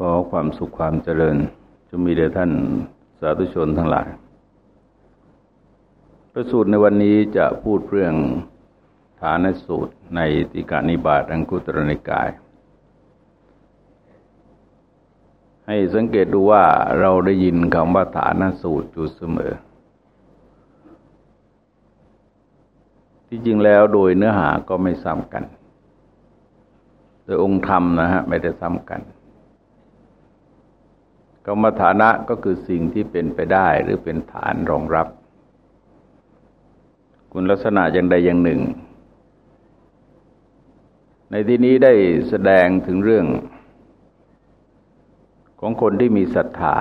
ขอความสุขความเจริญจะมีแด่ท่านสาธุชนทั้งหลาย ประสูตรในวันนี้จะพูดเรื่องฐานสูตรในติกานิบาตอังคุตรนิกาย ให้สังเกตดูว่าเราได้ยินคำว่าฐานสูตรอยู่เสมอ ที่จริงแล้วโดยเนื้อหาก็ไม่ซ้ำกัน โดยองค์ธรรมนะฮะไม่ได้ซ้ำกัน กรรมฐานะก็คือสิ่งที่เป็นไปได้หรือเป็นฐานรองรับ คุณลักษณะอย่างใดอย่างหนึ่ง ในที่นี้ได้แสดงถึงเรื่อง ของคนที่มีศรัทธา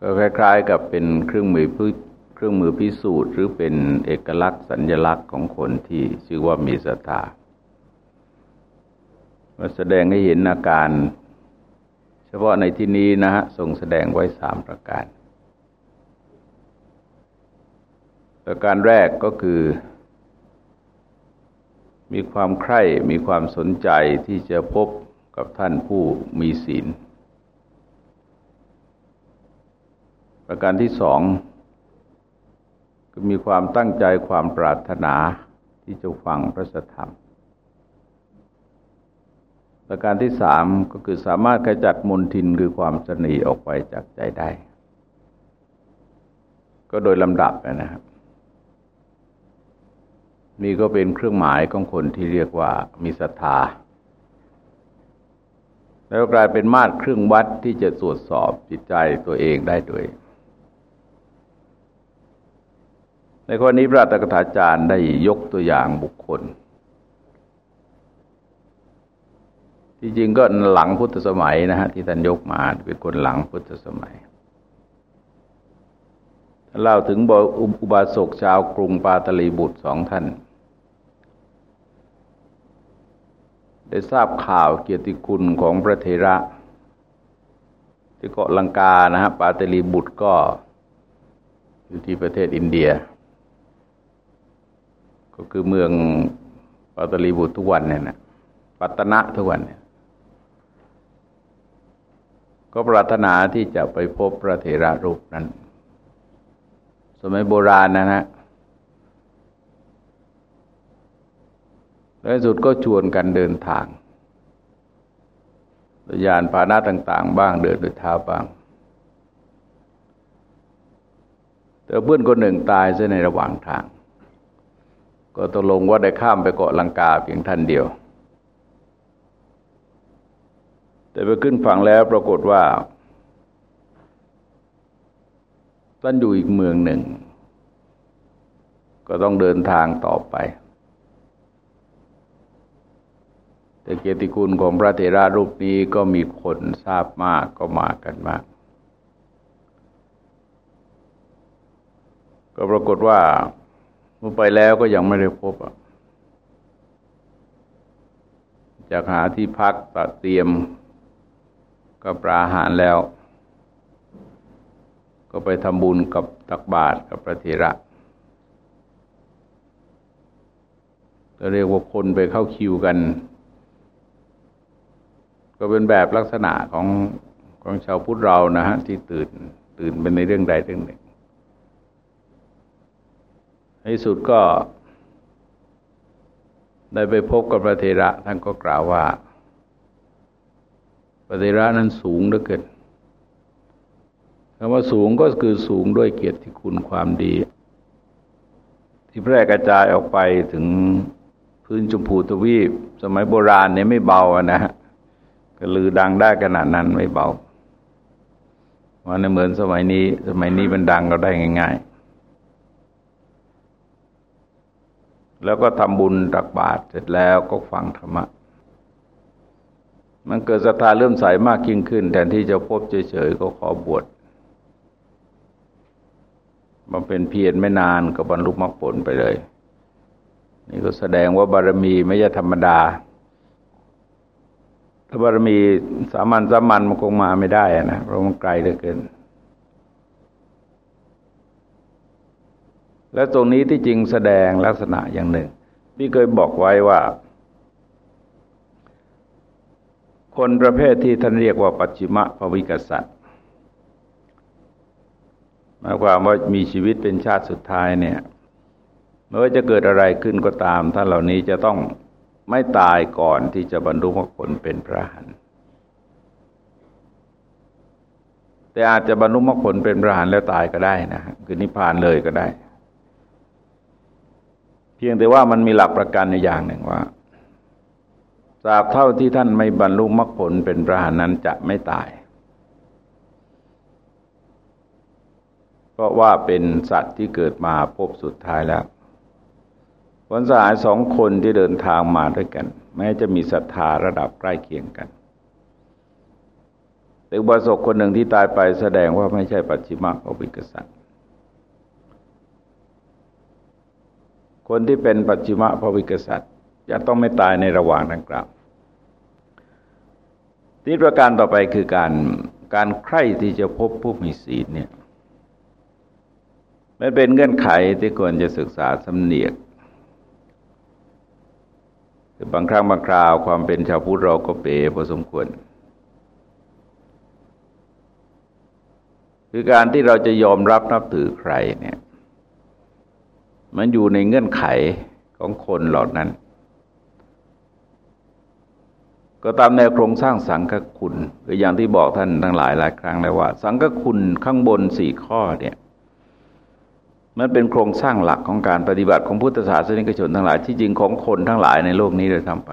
ก็คล้ายๆกับเป็นเครื่องมือเครื่องมือพิสูจน์ หรือเป็นเอกลักษณ์สัญญลักษณ์ของคนที่ชื่อว่ามีศรัทธามาแสดงให้เห็นอาการ ฉพาะในที่นี้นะฮะทรงแสดงไว้สามประการ ประการแรกก็คือ มีความใคร่ มีความสนใจที่จะพบกับท่านผู้มีศีล ประการที่สองก็มีความตั้งใจความปรารถนาที่จะฟังพระธรรม ประการที่สามก็คือสามารถขจัดมลทินคือความสนีออกไปจากใจได้ ก็โดยลำดับนะครับ นี่ก็เป็นเครื่องหมายของคนที่เรียกว่ามีศรัทธา แล้วกลายเป็นมาตรเครื่องวัดที่จะตรวจสอบจิตใจตัวเองได้ด้วยในข้อนี้พระตถาจารย์ได้ยกตัวอย่างบุคคล ที่จริงก็หลังพุทธสมัยนะฮะที่ท่านยกมาเป็นคนหลังพุทธสมัยเล่าถึงอุบาสกชาวกรุงปาตลีบุตรสองท่าน ได้ทราบข่าวเกียรติคุณของพระเทระ ที่เกาะลังกานะฮะปาตลีบุตรก็ อยู่ที่ประเทศอินเดีย ก็คือเมืองปาตลีบุตรทุกวันเนี่ยนะปัตตนะทุกวันเนี่ย ก็ปรารถนาที่จะไปพบพระเถระรูปนั้น สมัยโบราณนะฮะและสุดก็ชวนกันเดินทางโดยยานพาหนะต่าง ๆ บ้างเดินด้วยเท้าบ้างแต่เพื่อนคนหนึ่งตายซะในระหว่างทาง ก็ตกลงว่าได้ข้ามไปเกาะลังกาเพียงท่านเดียว แต่ไปขึ้นฝั่งแล้วปรากฏว่าท่านอยู่อีกเมืองหนึ่ง ก็ต้องเดินทางต่อไปแต่เกียรติคุณของพระเถระรูปนี้ก็มีคนทราบมากก็มากันมาก ก็ปรากฏว่าเมื่อไปแล้วก็ยังไม่ได้พบจากหาที่พักตัดเตรียม ก็ปราหารแล้ว ก็ไปทำบุญกับตักบาตรกับพระเถระจะเรียกว่าคนไปเข้าคิวกัน ก็เป็นแบบลักษณะของของชาวพุทธเรานะฮะที่ตื่นตื่นเป็นในเรื่องใดเรื่องหนึ่งในสุดก็ได้ไปพบกับพระเทระท่านก็กล่าวว่า ปฏิระนั้นสูงเหลือเกินคำว่าสูงก็คือสูงด้วยเกียรติคุณความดี ที่แพร่กระจายออกไปถึงพื้นชมพูทวีป สมัยโบราณเนี่ยไม่เบาอะนะฮะก็ลือดังได้ขนาดนั้นไม่เบาวันนี้เหมือนสมัยนี้ สมัยนี้มันดังเราได้ง่าย ๆ แล้วก็ทำบุญตักบาตรเสร็จแล้วก็ฟังธรรมะ มันเกิดศรัทธาเริ่มใสมากยิ่งขึ้น แทนที่จะพบเฉยๆก็ขอบวชมาเป็นเพียรไม่นานก็บรรลุมรรคผลไปเลย นี่ก็แสดงว่าบารมีไม่ใช่ธรรมดา ถ้าบารมีสามัญสามัญมันคงมาไม่ได้นะเพราะมันไกลเหลือเกิน และตรงนี้ที่จริงแสดงลักษณะอย่างหนึ่ง พี่เคยบอกไว้ว่า คนประเภทที่ท่านเรียกว่าปัจฉิมภวิกษัตริย์หมายความว่ามีชีวิตเป็นชาติสุดท้ายเนี่ยไม่ว่าจะเกิดอะไรขึ้นก็ตาม ท่านเหล่านี้จะต้องไม่ตายก่อนที่จะบรรลุมรรคผลเป็นพระหันแต่อาจจะบรรลุมรรคผลเป็นพระหันแล้วตายก็ได้นะคือนิพพานเลยก็ได้ เพียงแต่ว่ามันมีหลักประกันในอย่างหนึ่งว่า ตราบเท่าที่ท่านไม่บรรลุมรรคผลเป็นพระหันนั้นจะไม่ตาย เพราะว่าเป็นสัตว์ที่เกิดมาพบสุดท้ายแล้วคนสายสองคนที่เดินทางมาด้วยกัน แม้จะมีศรัทธาระดับใกล้เคียงกันแต่อุบาสกคนหนึ่งที่ตายไปแสดงว่าไม่ใช่ปัจฉิมภวิกษัตริย์คนที่เป็นปัจฉิมภวิกษัตริย์ จะต้องไม่ตายในระหว่างดังกล่าวที่ประการต่อไปคือการการใคร่ที่จะพบผู้มีศีลเนี่ยมันเป็นเงื่อนไขที่ควรจะศึกษาสำเนียกบางครั้งบางคราวความเป็นชาวพุทธเราก็เป๋พอสมควร คือการที่เราจะยอมรับนับถือใครเนี่ย มันอยู่ในเงื่อนไขของคนเหล่านั้น ก็ตามแนวโครงสร้างสังฆคุณคืออย่างที่บอกท่านทั้งหลายหลายครั้งแล้วว่า สังฆคุณข้างบนสี่ข้อเนี่ยมันเป็นโครงสร้างหลักของการปฏิบัติของพุทธศาสนิกชนทั้งหลาย ที่จริงของคนทั้งหลายในโลกนี้โดยทำไป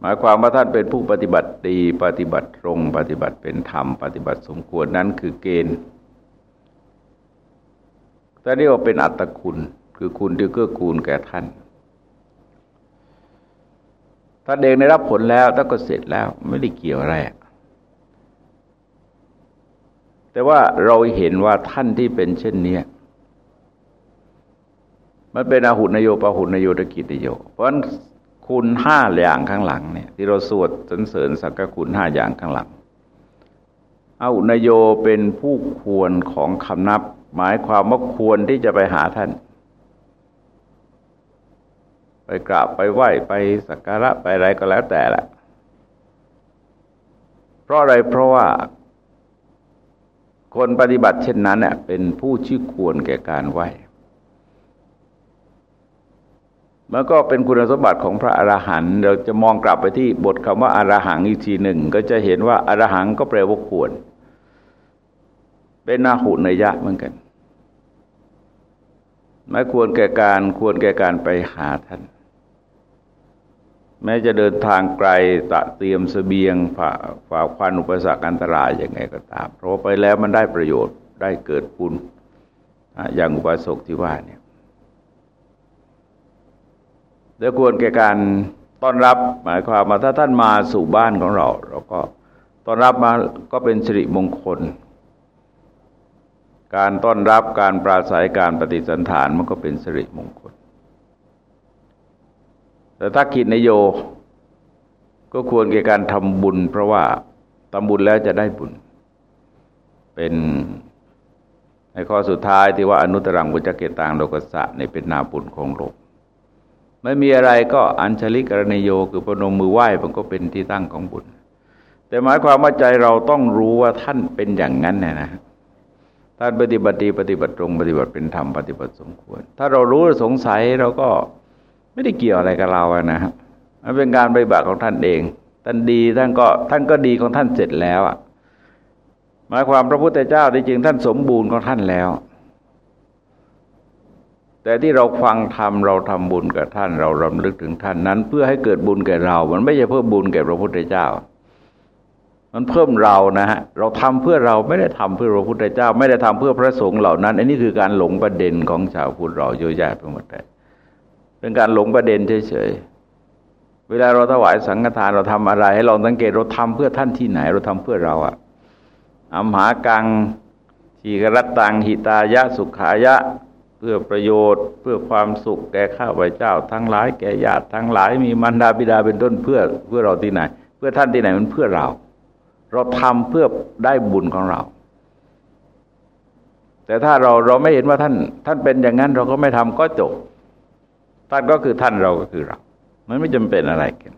หมายความว่าท่านเป็นผู้ปฏิบัติดีปฏิบัติตรง ปฏิบัติเป็นธรรม ปฏิบัติสมควรนั้นคือเกณฑ์แต่เรียกว่าเป็นอัตคุณคือคุณที่เกื้อกูลแก่ท่าน ท่านเองได้รับผลแล้วท่าก็เสร็จแล้วไม่ได้เกี่ยวอะไร แต่ว่าเราเห็นว่าท่านที่เป็นเช่นนี้มันเป็นอาหุนโยปาหุนโยตกิตโย เพราะฉะนั้นคุณห้าอย่างข้างหลังเนี่ย ที่เราสวดสรรเสริญสักคุณห้าอย่างข้างหลังอาหุนโยเป็นผู้ควรของคำนับ หมายความว่าควรที่จะไปหาท่าน ไปกราบไปไหว้ไปสักการะไปอะไรก็แล้วแต่ละเพราะอะไรเพราะว่า คนปฏิบัติเช่นนั้นเน่ยเป็นผู้ชื่อควรแก่การไหว้มันก็เป็นคุณสมบัติของพระอรหันต์เราจะมองกลับไปที่บทคำว่าอารหังอีกทีหนึ่ง ก็จะเห็นว่าอารหังก็แปลว่าควร เป็นนาหุนยะเหมือนกันไม่ควรแก่การควรแก่การไปหาท่าน แม้จะเดินทางไกลตะเตรียมสเสบียงฝ่าฝ่าควันอุปสรรคอันตรายย่างไงก็ตาม เพราะไปแล้วมันได้ประโยชน์ได้เกิดปุญอย่างอุปสรรคที่ว่าเนี่ยแล้วควรแก่การต้อนรับหมายความว่าถ้าท่านมาสู่บ้านของเรา เราก็ต้อนรับมาก็เป็นสิริมงคล การต้อนรับการปราศัยการปฏิสันฐานมันก็เป็นสิริมงคล แต่ถ้ากิจนโย ก็ควรแก่การทำบุญ เพราะว่าทำบุญแล้วจะได้บุญ เป็นในข้อสุดท้ายที่ว่าอนุตรังบุญจเกตังโลกสะในเป็นนาบุญของโลกไม่มีอะไรก็อัญชลิกรณโยคือพนมมือไหว้มันก็เป็นที่ตั้งของบุญ แต่หมายความว่าใจเราต้องรู้ว่าท่านเป็นอย่างนั้นนะนะท่านปฏิบัติดีปฏิบัติตรงปฏิบัติเป็นธรรมปฏิบัติสมควร ถ้าเรารู้สงสัยเราก็ ไม่ได้เกี่ยวอะไรกับเราอะนะครับมันเป็นการปฏิบัติของท่านเอง ท่านดีท่านก็ท่านก็ดีของท่านเสร็จแล้วอะหมายความพระพุทธเจ้าจริงท่านสมบูรณ์ของท่านแล้ว แต่ที่เราฟังธรรมเราทำบุญกับท่านเรารำลึกถึงท่านนั้น เพื่อให้เกิดบุญแก่เรา มันไม่ใช่เพิ่มบุญแก่พระพุทธเจ้า มันเพิ่มเรานะฮะเราทำเพื่อเราไม่ได้ทำเพื่อพระพุทธเจ้า ไม่ได้ทำเพื่อพระสงฆ์เหล่านั้น อันนี้คือการหลงประเด็นของชาวพุทธเราเยอะแยะไปหมดเลย เป็นการหลงประเด็นเฉยๆ เวลาเราถวายสังฆทานเราทำอะไร ให้ลองสังเกตเราทำเพื่อท่านที่ไหน เราทำเพื่อเราอะอัมหากังทีกรัตตังหิตายะสุขายะ เพื่อประโยชน์ เพื่อความสุขแก่ข้าพเจ้า ทั้งหลายแก่ญาติทั้งหลายมีมารดาบิดาเป็นต้นเพื่อเพื่อเราที่ไหน เพื่อท่านที่ไหนมันเพื่อเรา เราทำเพื่อได้บุญของเราแต่ถ้าเราเราไม่เห็นว่าท่าน ท่านเป็นอย่างนั้นเราก็ไม่ทำก็จบ ท่านก็คือท่านเราก็คือเรา มันไม่จำเป็นอะไรกัน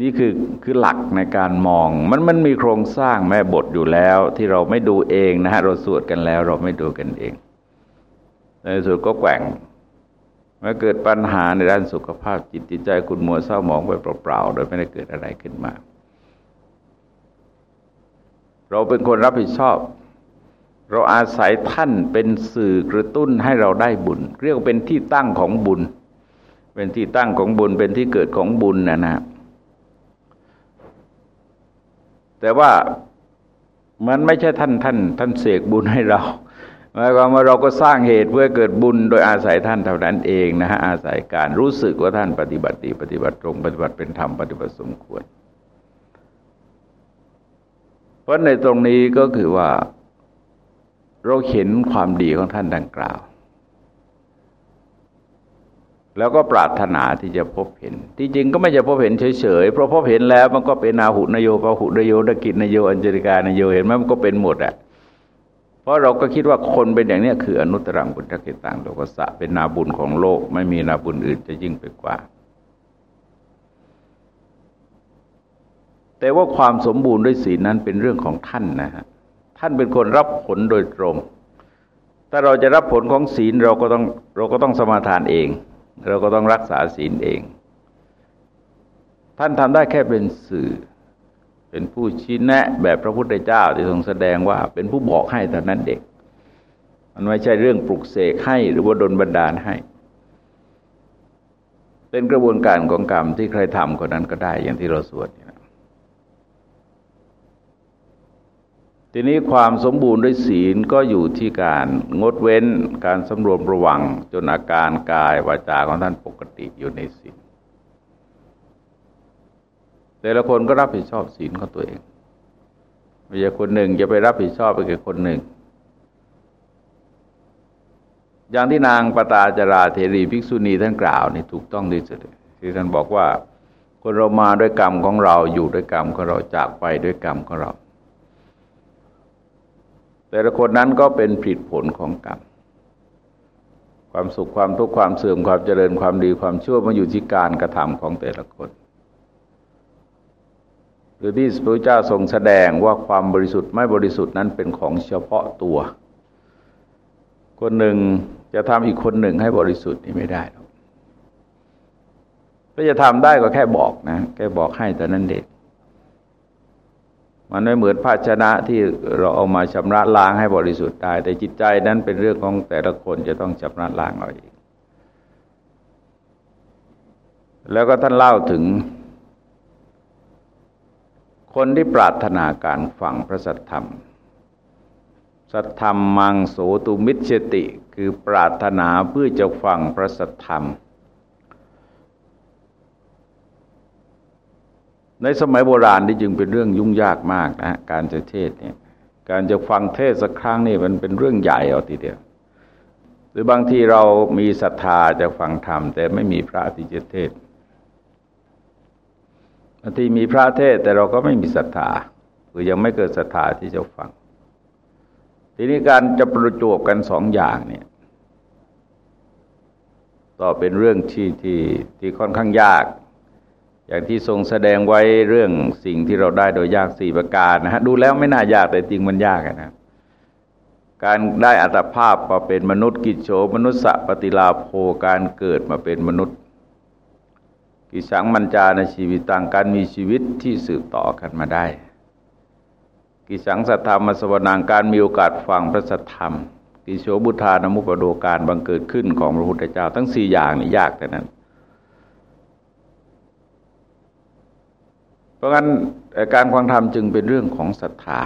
นี่คือคือหลักในการมอง มันมันมีโครงสร้างแม่บทอยู่แล้ว ที่เราไม่ดูเองนะฮะเราสวดกันแล้ว เราไม่ดูกันเอง ในสุดก็แกว่งเมื่อเกิดปัญหาในด้านสุขภาพจิตจิตใจคุณมัวเศร้าหมองไปเปล่าๆโดยไม่ได้เกิดอะไรขึ้นมา เราเป็นคนรับผิดชอบ เราอาศัยท่านเป็นสื่อกระตุ้นให้เราได้บุญ เรียกเป็นที่ตั้งของบุญ เป็นที่ตั้งของบุญเป็นที่เกิดของบุญนะนะแต่ว่ามันไม่ใช่ท่านท่าน ท่านเสกบุญให้เราหมายความว่าเราก็สร้างเหตุเพื่อเกิดบุญโดยอาศัยท่านเท่านั้นเองนะฮะอาศัยการรู้สึกว่าท่านปฏิบัติดีปฏิบัติตรงปฏิบัติเป็นธรรมปฏิบัติสมควร เพราะในตรงนี้ก็คือว่า เราเห็นความดีของท่านดังกล่าว แล้วก็ปรารถนาที่จะพบเห็น ที่จริงก็ไม่จะพบเห็นเฉยๆเพราะพบเห็นแล้วมันก็เป็นอาหุนโยปหุนโยดกิจนโยอัญจริกานโยเห็นไหมมันก็เป็นหมดอะเพราะเราก็คิดว่าคนเป็นอย่างนี้คืออนุตตรังบุญทกิตังโลกสะเป็นนาบุญของโลก ไม่มีนาบุญอื่นจะยิ่งไปกว่า แต่ว่าความสมบูรณ์ด้วยศีลนั้นเป็นเรื่องของท่านนะฮะ ท่านเป็นคนรับผลโดยตรง ถ้าเราจะรับผลของศีลเราก็ต้องเราก็ต้องสมาทานเอง เราก็ต้องรักษาศีลเอง ท่านทำได้แค่เป็นสื่อ เป็นผู้ชี้แนะ แบบพระพุทธเจ้าที่ทรงแสดงว่าเป็นผู้บอกให้แต่นั้นเด็ก มันไม่ใช่เรื่องปลุกเสกให้หรือว่าดลบันดาลให้ เป็นกระบวนการของกรรมที่ใครทำคนนั้นก็ได้อย่างที่เราสวดนะ ทีนี้ความสมบูรณ์ด้วยศีลก็อยู่ที่การงดเว้นการสำรวมระวังจนอาการกายวาจาของท่านปกติอยู่ในศีลแต่ละคนก็รับผิดชอบศีลของตัวเองไม่ใช่คนหนึ่งจะไปรับผิดชอบไปกับคนหนึ่ง อย่างที่นางปตาจราเทรีภิกษุณีท่านกล่าวนี่ถูกต้องที่สุดที่ท่านบอกว่า คนเรามาด้วยกรรมของเราอยู่ด้วยกรรมของเราจากไปด้วยกรรมของเรา แต่ละคนนั้นก็เป็นผลผลของกรรมความสุขความทุกข์ความเสื่อมความเจริญความดีความชั่วมาอยู่ที่การกระทำของแต่ละคนหรือที่พระเจ้าทรงแสดงว่าความบริสุทธิ์ไม่บริสุทธิ์นั้นเป็นของเฉพาะตัว คนหนึ่งจะทำอีกคนหนึ่งให้บริสุทธิ์นี่ไม่ได้หรอกถ้าจะทำได้ก็แค่บอกนะแค่บอกให้แต่นั้นเด็ก มันไม่เหมือนภาชนะที่เราเอามาชำระล้างให้บริสุทธิ์ได้แต่จิตใจนั้นเป็นเรื่องของแต่ละคนจะต้องชำระล้างเอาเองแล้วก็ท่านเล่าถึง คนที่ปรารถนาการฟังพระสัทธรรม สัทธรรมมังโสตุมิชติ คือปรารถนาเพื่อจะฟังพระสัทธรรม ในสมัยโบราณนี่จึงเป็นเรื่องยุ่งยากมากนะการจะเทศเนี่ยการจะฟังเทศสักครั้งนี่มันเป็นเรื่องใหญ่เอาทีเดียว หรือบางทีเรามีศรัทธาจะฟังธรรม แต่ไม่มีพระที่จะเทศบางทีมีพระเทศแต่เราก็ไม่มีศรัทธาหรือยังไม่เกิดศรัทธาที่จะฟัง ทีนี้การจะประจวบกันสองอย่างเนี่ยต่อเป็นเรื่องที่ที่ที่ค่อนข้างยาก อย่างที่ทรงแสดงไว้เรื่องสิ่งที่เราได้โดยยากสี่ประการนะฮะดูแล้วไม่น่ายากแต่จริงมันยากนะการได้อัตภาพมาเป็นมนุษย์กิจโฉมนุษย์สปฏิลาโภการเกิดมาเป็นมนุษย์ กิสังมัญจาในชีวิตต่างการมีชีวิตที่สืบต่อกันมาได้ กิสังสัทธรรมสวรางการมีโอกาสฟังพระสัทธรรม กิโฉบุทานมุปโดการบังเกิดขึ้นของพระพุทธเจ้า ทั้งสี่อย่างนี่ยากแต่นั้นเพ ราะงั้นการฟังธรรมจึงเป็นเรื่องของศรัทธา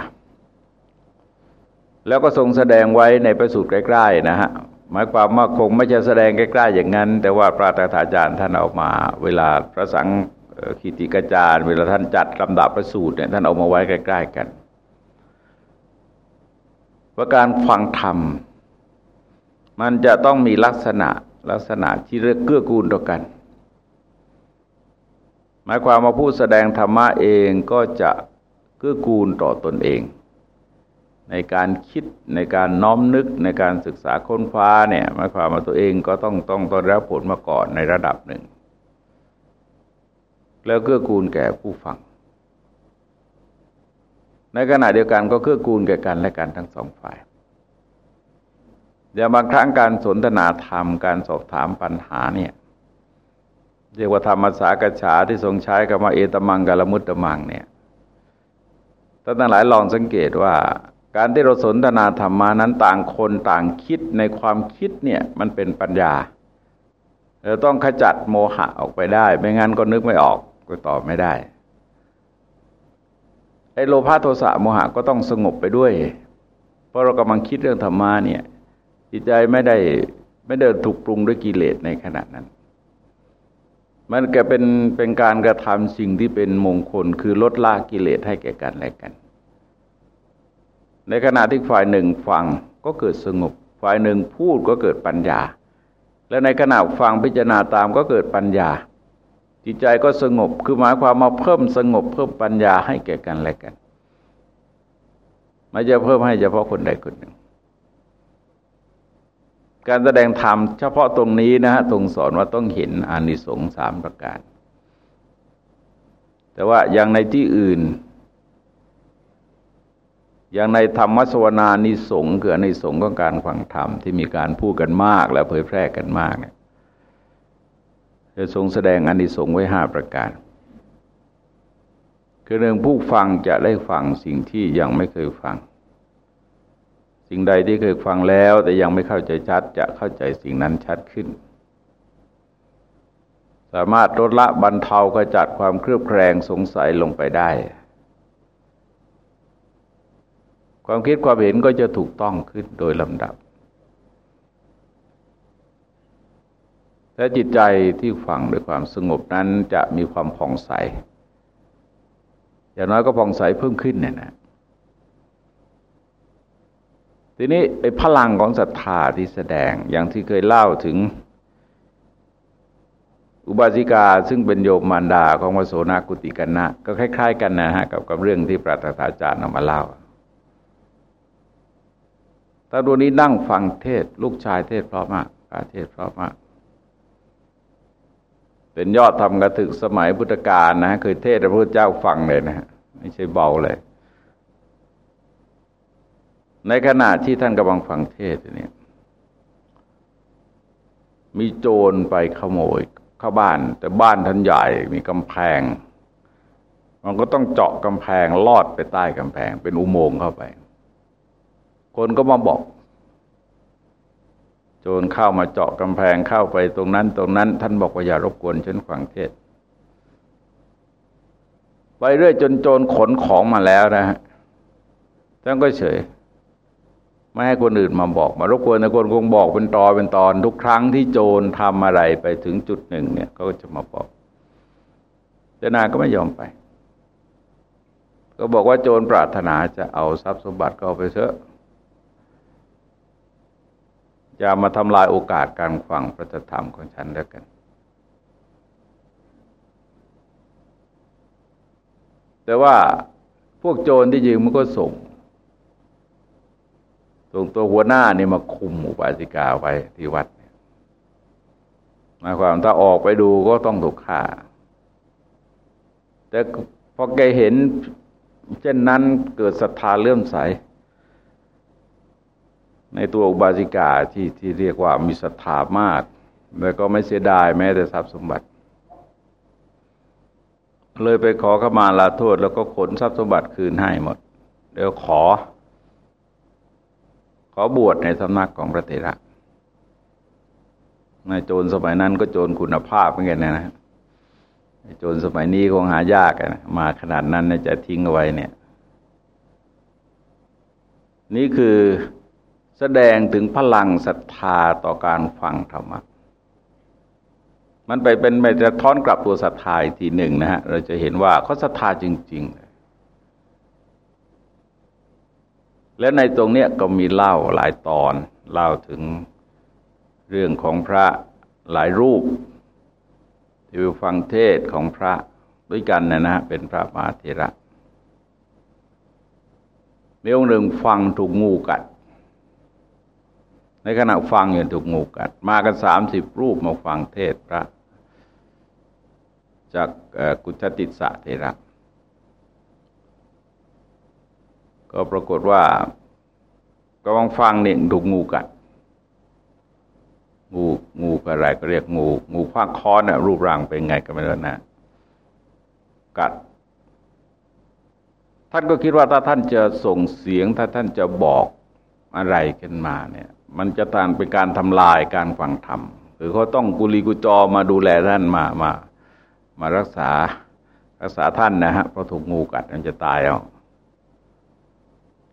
แล้วก็ทรงแสดงไว้ในประสูตรใกล้ๆนะฮะหมายความว่าคงไม่จะแสดงใกล้ๆอย่างนั้น แต่ว่าพระตถาจารย์ท่านเอามา เวลาพระสังขีติกาจารย์ เวลาท่านจัดลำดับประสูตรเนี่ยท่านเอามาไว้ใกล้ ๆ กันว่าการฟังธรรม มันจะต้องมีลักษณะลักษณะที่เรียกเกื้อกูลต่อกัน หมายความว่าผู้แสดงธรรมะเองก็จะเกื้อกูลต่อตนเอง ในการคิดในการน้อมนึกในการศึกษาค้นคว้าเนี่ยหมายความว่าตัวเองก็ต้องต้องต้อนรับผลมาก่อนในระดับหนึ่ง แล้วเกื้อกูลแก่ผู้ฟัง ในขณะเดียวกันก็เกื้อกูลแก่กันและกันทั้งสองฝ่ายอย่าบางครั้งการสนทนาธรรมการสอบถามปัญหาเนี่ย เรียกว่าธรรมสากฉาที่ทรงใช้กับมาเอตมังกาลมุตตมังเนี่ยท่านทั้งหลายลองสังเกตว่า การที่เราสนทนาธรรมานั้นต่างคนต่างคิดในความคิดเนี่ยมันเป็นปัญญาเราต้องขจัดโมหะออกไปได้ ไม่งั้นก็นึกไม่ออกก็ตอบไม่ได้ไอ้โลภะโทสะโมหะก็ต้องสงบไปด้วย เพราะเรากำลังคิดเรื่องธรรมะเนี่ยจิตใจไม่ได้ไม่ได้ถูกปรุงด้วยกิเลสในขณะนั้น มันก็เป็นเป็นการกระทำสิ่งที่เป็นมงคล คือลดละกิเลสให้แก่กันและกัน ในขณะที่ฝ่ายหนึ่งฟังก็เกิดสงบ ฝ่ายหนึ่งพูดก็เกิดปัญญา และในขณะฟังพิจารณาตามก็เกิดปัญญา จิตใจก็สงบคือหมายความมาเพิ่มสงบ เพิ่มปัญญาให้แก่กันและกันไม่จะเพิ่มให้เฉพาะคนใดคนหนึ่ง การแสดงธรรมเฉพาะตรงนี้นะฮะตรงสอนว่าต้องเห็นอานิสงส์สามประการ แต่ว่าอย่างในที่อื่น อย่างในธรรมสวนานิสงเกิดในสงของการฟังธรรมที่มีการพูดกันมาก และเผยแพร่กันมากเนี่ยจะทรงแสดงอานิสงส์ไว้ห้าประการ คือเรื่องผู้ฟังจะได้ฟังสิ่งที่ยังไม่เคยฟัง สิ่งใดที่เคยฟังแล้วแต่ยังไม่เข้าใจชัดจะเข้าใจสิ่งนั้นชัดขึ้น สามารถลดละบรรเทากจัดความเครือบแคลงสงสัยลงไปได้ ความคิดความเห็นก็จะถูกต้องขึ้นโดยลำดับและจิตใจที่ฟังด้วยความสงบนั้นจะมีความผ่องใส อย่างน้อยก็ผ่องใสเพิ่มขึ้นเนี่ยนะ ทีนี้ไอ้พลังของศรัทธาที่แสดงอย่างที่เคยเล่าถึง อุบาสิกาซึ่งเป็นโยมมารดาของวโสนากุติกันนะก็คล้าย ๆ กันนะฮะกับกับเรื่องที่ปราตถาจารย์นำมาเล่าตาดวนี้นั่งฟังเทศลูกชายเทศเพราะมากการเทศเพราะมาก เป็นยอดทำกระถึกสมัยพุทธกาลนะ เคยเทศพระพุทธเจ้าฟังเลยนะ ไม่ใช่เบาเลย ในขณะที่ท่านกำลังฟังเทศเนี่ยมีโจรไปขโมยเข้าบ้าน แต่บ้านท่านใหญ่มีกำแพง มันก็ต้องเจาะกำแพงลอดไปใต้กำแพง เป็นอุโมงค์เข้าไป คนก็มาบอก โจรเข้ามาเจาะกำแพงเข้าไปตรงนั้น ตรงนั้น ท่านบอกว่าอย่ารบกวนฉันฟังเทศไปเรื่อยจนโจรขนของมาแล้วนะฮะท่านก็เฉย ไม่ให้คนอื่นมาบอก มารบกวนแต่คนคงบอกเป็นตอนเป็นตอน ทุกครั้งที่โจรทำอะไรไปถึงจุดหนึ่งเนี่ยก็จะมาบอกเจนาก็ไม่ยอมไป ก็บอกว่าโจรปรารถนาจะเอาทรัพย์สมบัติก็เอาไปเถอะอย่ามาทำลายโอกาสการฟังพระธรรมของฉันแล้วกัน แต่ว่าพวกโจรที่ยิงมันก็ส่ง ส่งตัวหัวหน้านี่มาคุมอุปาสิกาไว้ที่วัดหมายความถ้าออกไปดูก็ต้องถูกฆ่า แต่พอแกเห็น เช่นนั้นเกิดศรัทธาเลื่อมใส ในตัวอุบาสิกาที่ที่เรียกว่ามีศรัทธามากแต่ก็ไม่เสียดายแม้แต่ทรัพย์สมบัติ เลยไปขอขมาลาโทษ แล้วก็ขนทรัพย์สมบัติคืนให้หมดเดี๋ยวขอ ขอบวชในสำนักของพระเถระนายโจรสมัยนั้นก็โจรคุณภาพเหมือนกันนะนะโจรสมัยนี้คงหายากนะมาขนาดนั้นจะทิ้งเอาไว้เนี่ย นี่คือแสดงถึงพลังศรัทธาต่อการฟังธรรมะมันไปเป็นไปจะท้อนกลับตัวศรัทธาอีกทีหนึ่งนะฮะ เราจะเห็นว่าเขาศรัทธาจริง ๆ และในตรงเนี้ยก็มีเล่าหลายตอนเล่าถึงเรื่องของพระหลายรูป ที่ฟังเทศของพระด้วยกันนะนะเป็นพระมาเทระมีองค์หนึ่งฟังถูกงูกัด ในขณะฟังอยู่ถูกงูกัด มากันสามสิบรูปมาฟังเทศพระ จากกุชติสะเทระ ก็ปรากฏว่ากำลังฟังเนี่ยถูกงูกัด งูงูอะไรก็เรียกงู งูคว้างค้อนน่ะรูปร่างเป็นไงก็ไม่รู้นะ กัด ท่านก็คิดว่าถ้าท่านจะส่งเสียง ถ้าท่านจะบอกอะไรขึ้นมาเนี่ย มันจะตานเป็นการทำลายการฟังธรรมหรือเขาต้องกุลีกุจอมาดูแลท่านมามา มารักษารักษาท่านนะฮะเพราะถูกงูกัดมันจะตายเอา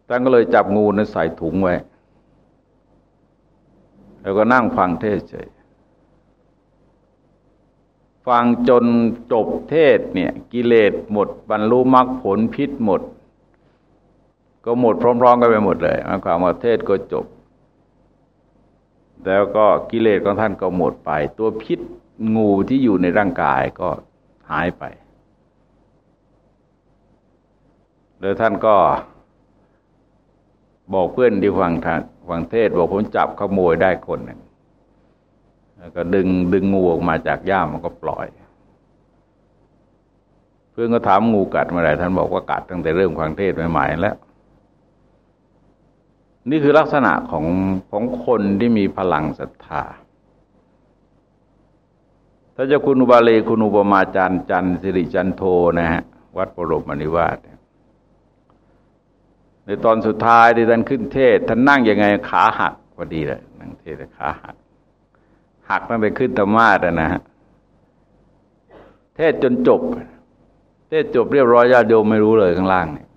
ท่านก็เลยจับงูนั้นใส่ถุงไว้ แล้วก็นั่งฟังเทศเฉยฟังจนจบเทศเนี่ย กิเลสหมด บรรลุมรรคผลพิษหมด ก็หมดพร้อมๆกันไปหมดเลยมาความว่าเทศก็จบ แล้วก็กิเลสของท่านก็หมดไป ตัวพิษงูที่อยู่ในร่างกายก็หายไปแล้วท่านก็ บอกเพื่อนที่ฟังฟังเทศบอกผมจับขโมยได้คนหนึ่งแล้วก็ดึงดึงงูออกมาจากย่ามมันก็ปล่อย เพื่อนก็ถามงูกัดเมื่อไหร่ท่านบอกว่ากัดตั้งแต่เริ่มฟังเทศใหม่ๆแล้ว นี่คือลักษณะของของคนที่มีพลังศรัทธาถ้าจะคุณอุบาลีคุณอุปมาจันจันสิริจันโทนะฮะวัดปรมนิวาส ในตอนสุดท้ายที่ท่านขึ้นเทศท่านนั่งยังไงขาหักพอดีเลยนั่งเทศขาหัก หักตั้งแต่ขึ้นธรรมาสนะฮะเทศจนจบ เทศจบเรียบร้อยญาติโยมไม่รู้เลยข้างล่างเนี่ย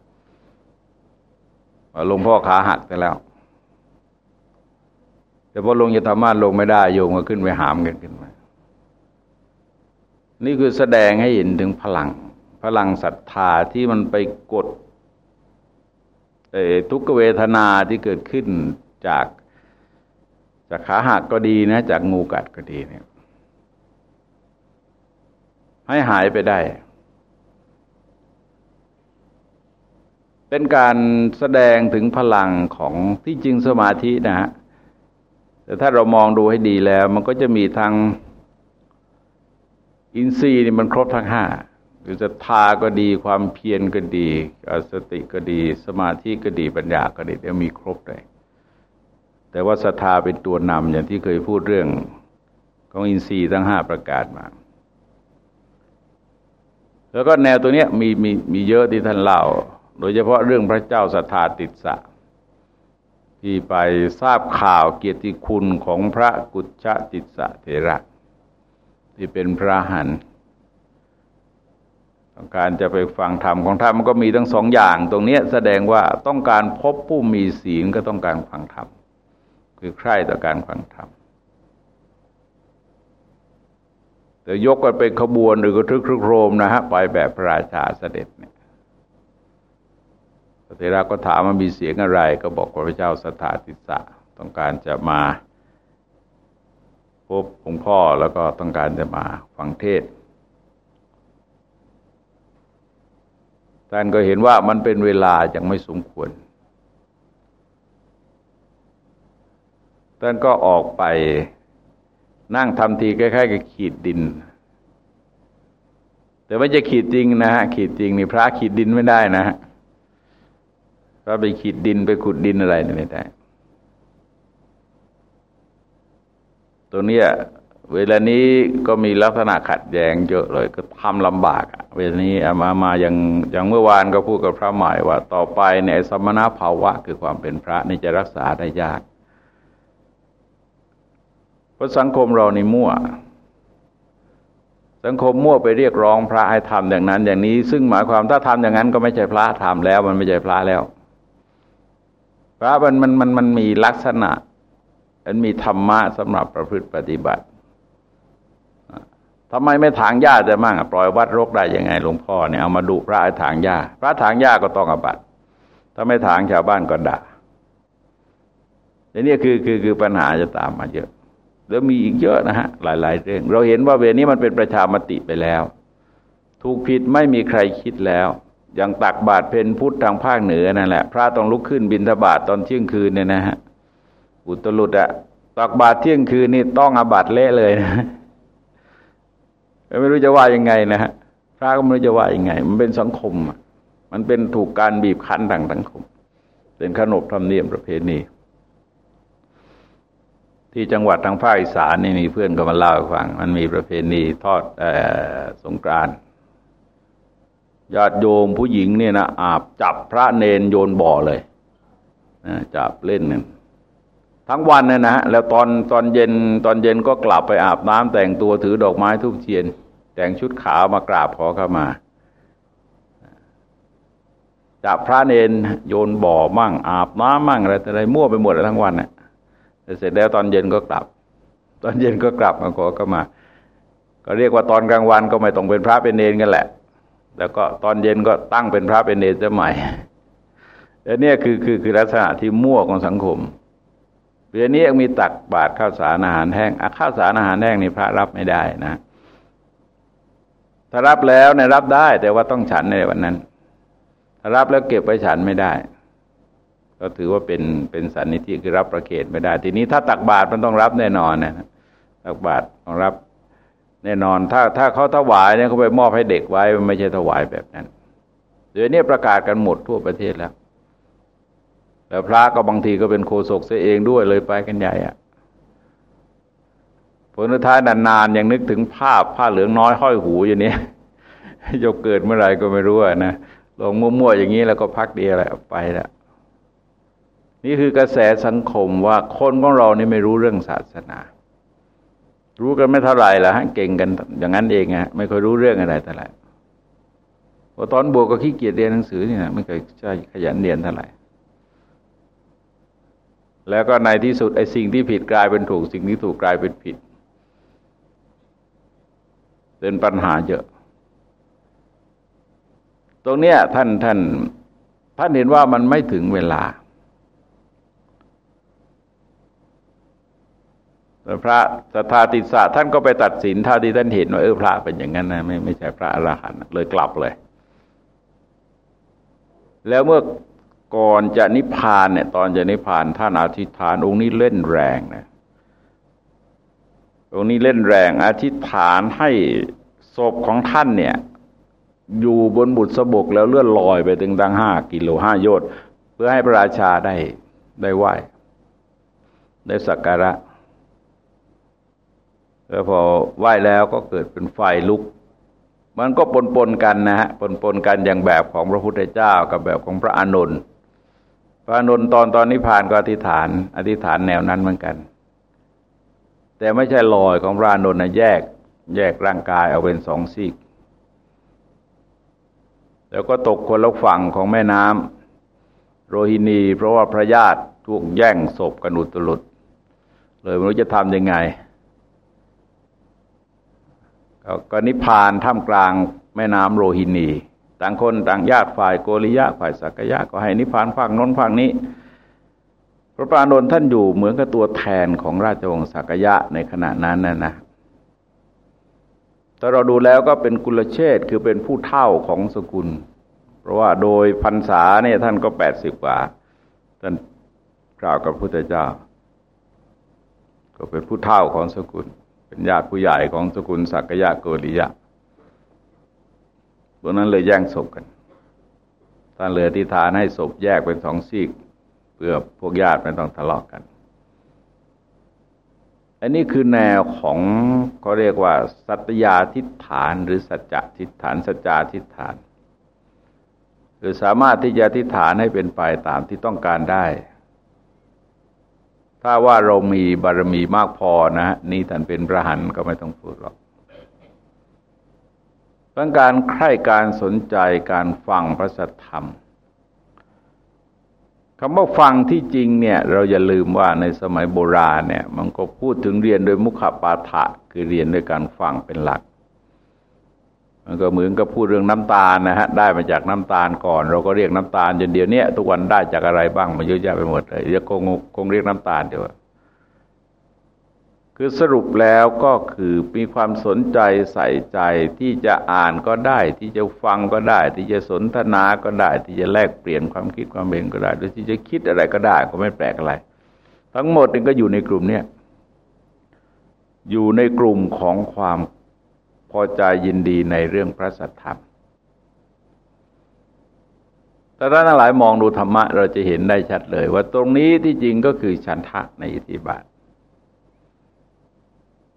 หลวงพ่อขาหักไปแล้ว แต่พอลงจะธรรมาสลงไม่ได้โยมก็ขึ้นไปหามกันขึ้นมานี่คือแสดงให้เห็นถึงพลัง พลังศรัทธาที่มันไปกด ทุกเวทนาที่เกิดขึ้นจากจากขาหักก็ดีนะ จากงูกัดก็ดีเนี่ย ให้หายไปได้ เป็นการแสดงถึงพลังของที่จริงสมาธินะฮะแต่ถ้าเรามองดูให้ดีแล้ว มันก็จะมีทางอินทรีย์นี่มันครบทั้งห้า คือศรัทธาก็ดีความเพียรก็ดีสติก็ดี สมาธิก็ดีปัญญาก็ดีเดี๋ยวมีครบเลยแต่ว่าศรัทธาเป็นตัวนำอย่างที่เคยพูดเรื่องของอินทรีย์ทั้งห้าประการมา แล้วก็แนวตัวเนี้ยมีมีมีเยอะที่ท่านเล่า โดยเฉพาะเรื่องพระเจ้าศรัทธาติดสะ ที่ไปทราบข่าวเกียรติคุณของพระกุชติสะเถระ ที่เป็นพระหัน ต้องการจะไปฟังธรรมของท่านมันก็มีทั้งสองอย่าง ตรงนี้แสดงว่าต้องการพบผู้มีศีลก็ต้องการฟังธรรมคือใคร่ต่อการฟังธรรมแต่ยกกันเป็นขบวนหรือก็ทึกครึกโครมนะฮะไปแบบพระราชาเสด็จเนี่ยพระเทระก็ถามว่ามีเสียงอะไร ก็บอกว่าพระเจ้าสถาติสะต้องการจะมาพบหลวงพ่อแล้วก็ต้องการจะมาฟังเทศ ท่านก็เห็นว่ามันเป็นเวลายังไม่สมควร ท่านก็ออกไปนั่งทำทีคล้ายๆกับขีดดิน แต่ไม่จะขีดจริงนะฮะขีดจริงนี่พระขีดดินไม่ได้นะฮะพระไปขีดดินไปขุดดินอะไรนี่ไม่ได้ ตัวเนี้ย เวลานี้ก็มีลักษณะขัดแย้งเยอะเลย ก็ทำลำบาก เวลานี้อามามาอย่างอย่างเมื่อวานก็พูดกับพระใหม่ว่า ต่อไปในสมณภาวะคือความเป็นพระนี่จะรักษาได้ยากเพราะสังคมเรานี่มั่ว สังคมมั่วไปเรียกร้องพระให้ทำอย่างนั้น อย่างนี้ ซึ่งหมายความถ้าทำอย่างนั้นก็ไม่ใช่พระทำแล้ว มันไม่ใช่พระแล้ว พระมันมันมันมันมีลักษณะมันมีธรรมะสำหรับประพฤติปฏิบัติ ทำไมไม่ถางหญ้าจะมั่งปล่อยวัดรกได้ยังไงหลวงพ่อเนี่ยเอามาดูพระถางหญ้าพระถางหญ้าก็ต้องอบัตถ้าไม่ถางชาวบ้านก็ด่าอย่างนี้คือคือคือปัญหาจะตามมาเยอะแล้วมีอีกเยอะนะฮะ หลาย ๆ เรื่อง เราเห็นว่าเวนี้มันเป็นประชามติไปแล้ว ถูกผิดไม่มีใครคิดแล้วอย่างตักบาตรเพนพุทธทางภาคเหนือนั่นแหละ พระต้องลุกขึ้นบินทบาทตอนเที่ยงคืนเนี่ยนะฮะอุตรุดอะตักบาตรเที่ยงคืนนี่ต้องอาบัตเละเลยนะ ไม่รู้จะว่ายังไงนะฮะพระก็ไม่รู้จะว่ายังไง มันเป็นสังคมมันเป็นถูกการบีบคั้นทางสังคม เป็นขนบธรรมเนียมประเพณี ที่จังหวัดทางภาคอีสานนี่มีเพื่อนก็มาเล่าให้ฟัง มันมีประเพณีทอดอสงกรานญาติโยมผู้หญิงเนี่ยนะอาบจับพระเนนโยนบ่อเลยจับเล่นกัน ทั้งวันเนี่ยนะแล้วตอนตอนเย็นตอนเย็นก็กลับไปอาบน้ำแต่งตัวถือดอกไม้ทุกเทียน แต่งชุดขาวมากราบขอเข้ามาจับพระเนนโยนบ่อมั่ง อาบน้ำมั่งอะไรอะไรมั่วไปหมดทั้งวันเนี่ยเสร็จแล้วตอนเย็นก็กลับ ตอนเย็นก็กลับมาขอก็มา ก็เรียกว่าตอนกลางวันก็ไม่ต้องเป็นพระเป็นเนนกันแหละ แล้วก็ตอนเย็นก็ตั้งเป็นพระเป็นเนรจะใหม่อันนี้คือคือคือลักษณะที่มั่วของสังคม เดือนนี้ยังมีตักบาตรข้าวสารอาหารแห้งข้าวสารอาหารแห้งนี่พระรับไม่ได้นะ ถ้ารับแล้วในรับได้ แต่ว่าต้องฉันในวันนั้น ถ้ารับแล้วเก็บไว้ฉันไม่ได้ ก็ถือว่าเป็นเป็นสันนิธิคือรับประเกตไม่ได้ ทีนี้ถ้าตักบาตรมันต้องรับแน่นอนนะตักบาตรต้องรับแน่นอน ถ้าถ้าเขาถวายเนี่ยเขาไปมอบให้เด็กไว้มันไม่ใช่ถวายแบบนั้นเดี๋ยวนี้ประกาศกันหมดทั่วประเทศแล้ว แล้วพระก็บางทีก็เป็นโคศกเสียเองด้วยเลยไปกันใหญ่อะผลท้ายนานๆยังนึกถึงภาพผ้าเหลืองน้อยห้อยหูอย่างนี้จะเกิดเมื่อไรก็ไม่รู้นะลงมั่วๆอย่างนี้แล้วก็พักเดียวแหละไปแล้วนี่คือกระแสสังคมว่าคนของเรานี่ไม่รู้เรื่องศาสนา รู้กันไม่เท่าไหร่ละฮะเก่งกันอย่างนั้นเองฮะไม่เคยรู้เรื่องอะไรแต่ไหร่พอตอนบวกก็ขี้เกียจเรียนหนังสือนี่นะไม่เคยใช่ขยันเรียนเท่าไหร่ แล้วก็ในที่สุดไอ้สิ่งที่ผิดกลายเป็นถูก สิ่งที่ถูกกลายเป็นผิด เป็นปัญหาเยอะ ตรงเนี้ยท่านท่านท่านเห็นว่ามันไม่ถึงเวลาพระสัทธาติสะท่านก็ไปตัดสินเท่าที่ท่านเห็นว่าเออพระเป็นอย่างนั้นนะไม่ไม่ใช่พระอรหันต์เลยกลับเลย แล้วเมื่อ ก่อนจะนิพพานเนี่ยตอนจะนิพพานท่านอธิษฐาน องค์นี้เล่นแรงนะองค์นี้เล่นแรง อธิษฐานให้ศพของท่านเนี่ย อยู่บนบุตรสบกแล้วเลื่อนลอยไปถึงตั้งห้ากิโลห้าโยชน์เพื่อให้พระราชาได้ได้ไหวได้สักการะแล้วพอไหว้แล้วก็เกิดเป็นไฟลุก มันก็ปนปนกันนะฮะปนปนกันอย่างแบบของพระพุทธเจ้ากับแบบของพระอานนท์ พระนนท์ตอนตอนนิพพานก็อธิษฐาน อธิษฐานแนวนั้นเหมือนกัน แต่ไม่ใช่ลอยของพระนนท์นะแยก แยกร่างกายเอาเป็นสองซีก แล้วก็ตกคนละฝั่งของแม่น้ำโรฮินี เพราะว่าพระญาติถูกแย่งศพกันอุตลุด เลยไม่รู้จะทำยังไงก็นิพพานท่ามกลางแม่น้ำโรฮินี ต่างคนต่างญาติฝ่ายโกริยะฝ่ายสักยะก็ให้นิพพานฝั่งน้นฝั่งนี้ พระปรานนท์ท่านอยู่เหมือนกับตัวแทนของราชวงศ์สักยะในขณะนั้นนะนะแต่เราดูแล้วก็เป็นกุลเชษคือเป็นผู้เท่าของสกุล เพราะว่าโดยพรรษาเนี่ยท่านก็แปดสิบกว่าท่านกล่าวกับพุทธเจ้า ก็เป็นผู้เท่าของสกุล เป็นญาติผู้ใหญ่ของสกุลสักยะโกริยะ ตัวนั้นเลยแย่งศพกันท่านเลยที่ฐานให้ศพแยกเป็นสองซีก เพื่อพวกญาติไม่ต้องทะเลาะกกัน อันนี้คือแนวของเขาเรียกว่า สัตยาทิฏฐาน หรือสัจจะทิฏฐาน สัจจาทิฏฐาน คือสามารถที่จะทิฏฐานให้เป็นไปตามที่ต้องการได้ ถ้าว่าเรามีบารมีมากพอนะนี่ท่านเป็นพระหันก็ไม่ต้องพูดหรอก เรื่องการใคร่การสนใจการฟังพระสัทธรรมคำว่าฟังที่จริงเนี่ย เราอย่าลืมว่าในสมัยโบราณเนี่ย มันก็พูดถึงเรียนโดยมุขปาฐะคือเรียนด้วยการฟังเป็นหลัก มันก็เหมือนกับพูดเรื่องน้ำตาลนะฮะได้มาจากน้ำตาลก่อน เราก็เรียกน้ำตาลจนเดียวนี้ทุกวันได้จากอะไรบ้างมันเยอะแยะไปหมดเลยจะคงคงเรียกน้ำตาลเดียว คือสรุปแล้วก็คือมีความสนใจใส่ใจที่จะอ่านก็ได้ ที่จะฟังก็ได้ ที่จะสนทนาก็ได้ ที่จะแลกเปลี่ยนความคิดความเห็นก็ได้หรือที่จะคิดอะไรก็ได้ก็ไม่แปลกอะไร ทั้งหมดนี่ก็อยู่ในกลุ่มเนี้ยอยู่ในกลุ่มของความพอใจยินดีในเรื่องพระสัทธรรมแต่ถ้าทั้งหลายมองดูธรรมะ เราจะเห็นได้ชัดเลย ว่าตรงนี้ที่จริงก็คือฉันทะในอิทธิบาท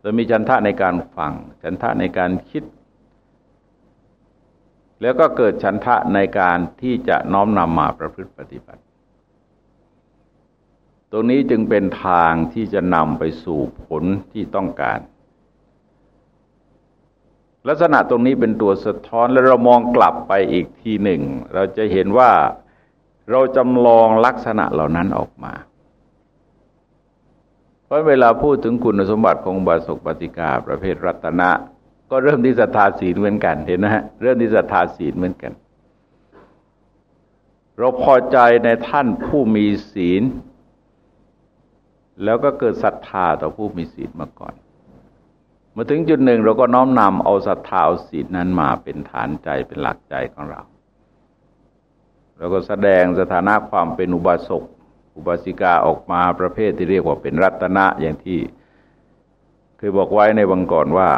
เรามีฉันทะในการฟัง ฉันทะในการคิด แล้วก็เกิดฉันทะในการที่จะน้อมนำมาประพฤติปฏิบัติ ตรงนี้จึงเป็นทางที่จะนำไปสู่ผลที่ต้องการ ลักษณะตรงนี้เป็นตัวสะท้อนแล้วเรามองกลับไปอีกทีหนึ่ง เราจะเห็นว่าเราจำลองลักษณะเหล่านั้นออกมา เพราะเวลาพูดถึงคุณสมบัติของบาสกปฏิกาประเภทรัตนะ ก็เริ่มที่ศรัทธาศีลเหมือนกันเห็นนะฮะเริ่มที่ศรัทธาศีลเหมือนกัน เราพอใจในท่านผู้มีศีล แล้วก็เกิดศรัทธาต่อผู้มีศีลมาก่อน มาถึงจุดหนึ่งเราก็น้อมนำเอาศรัทธาเอาศีลนั้นมาเป็นฐานใจเป็นหลักใจของเราเราก็แสดงสถานะความเป็นอุบาสก อุบาสิกาออกมาประเภทที่เรียกว่าเป็นรัตนะอย่างที่เคยบอกไว้ในวังก่อนว่า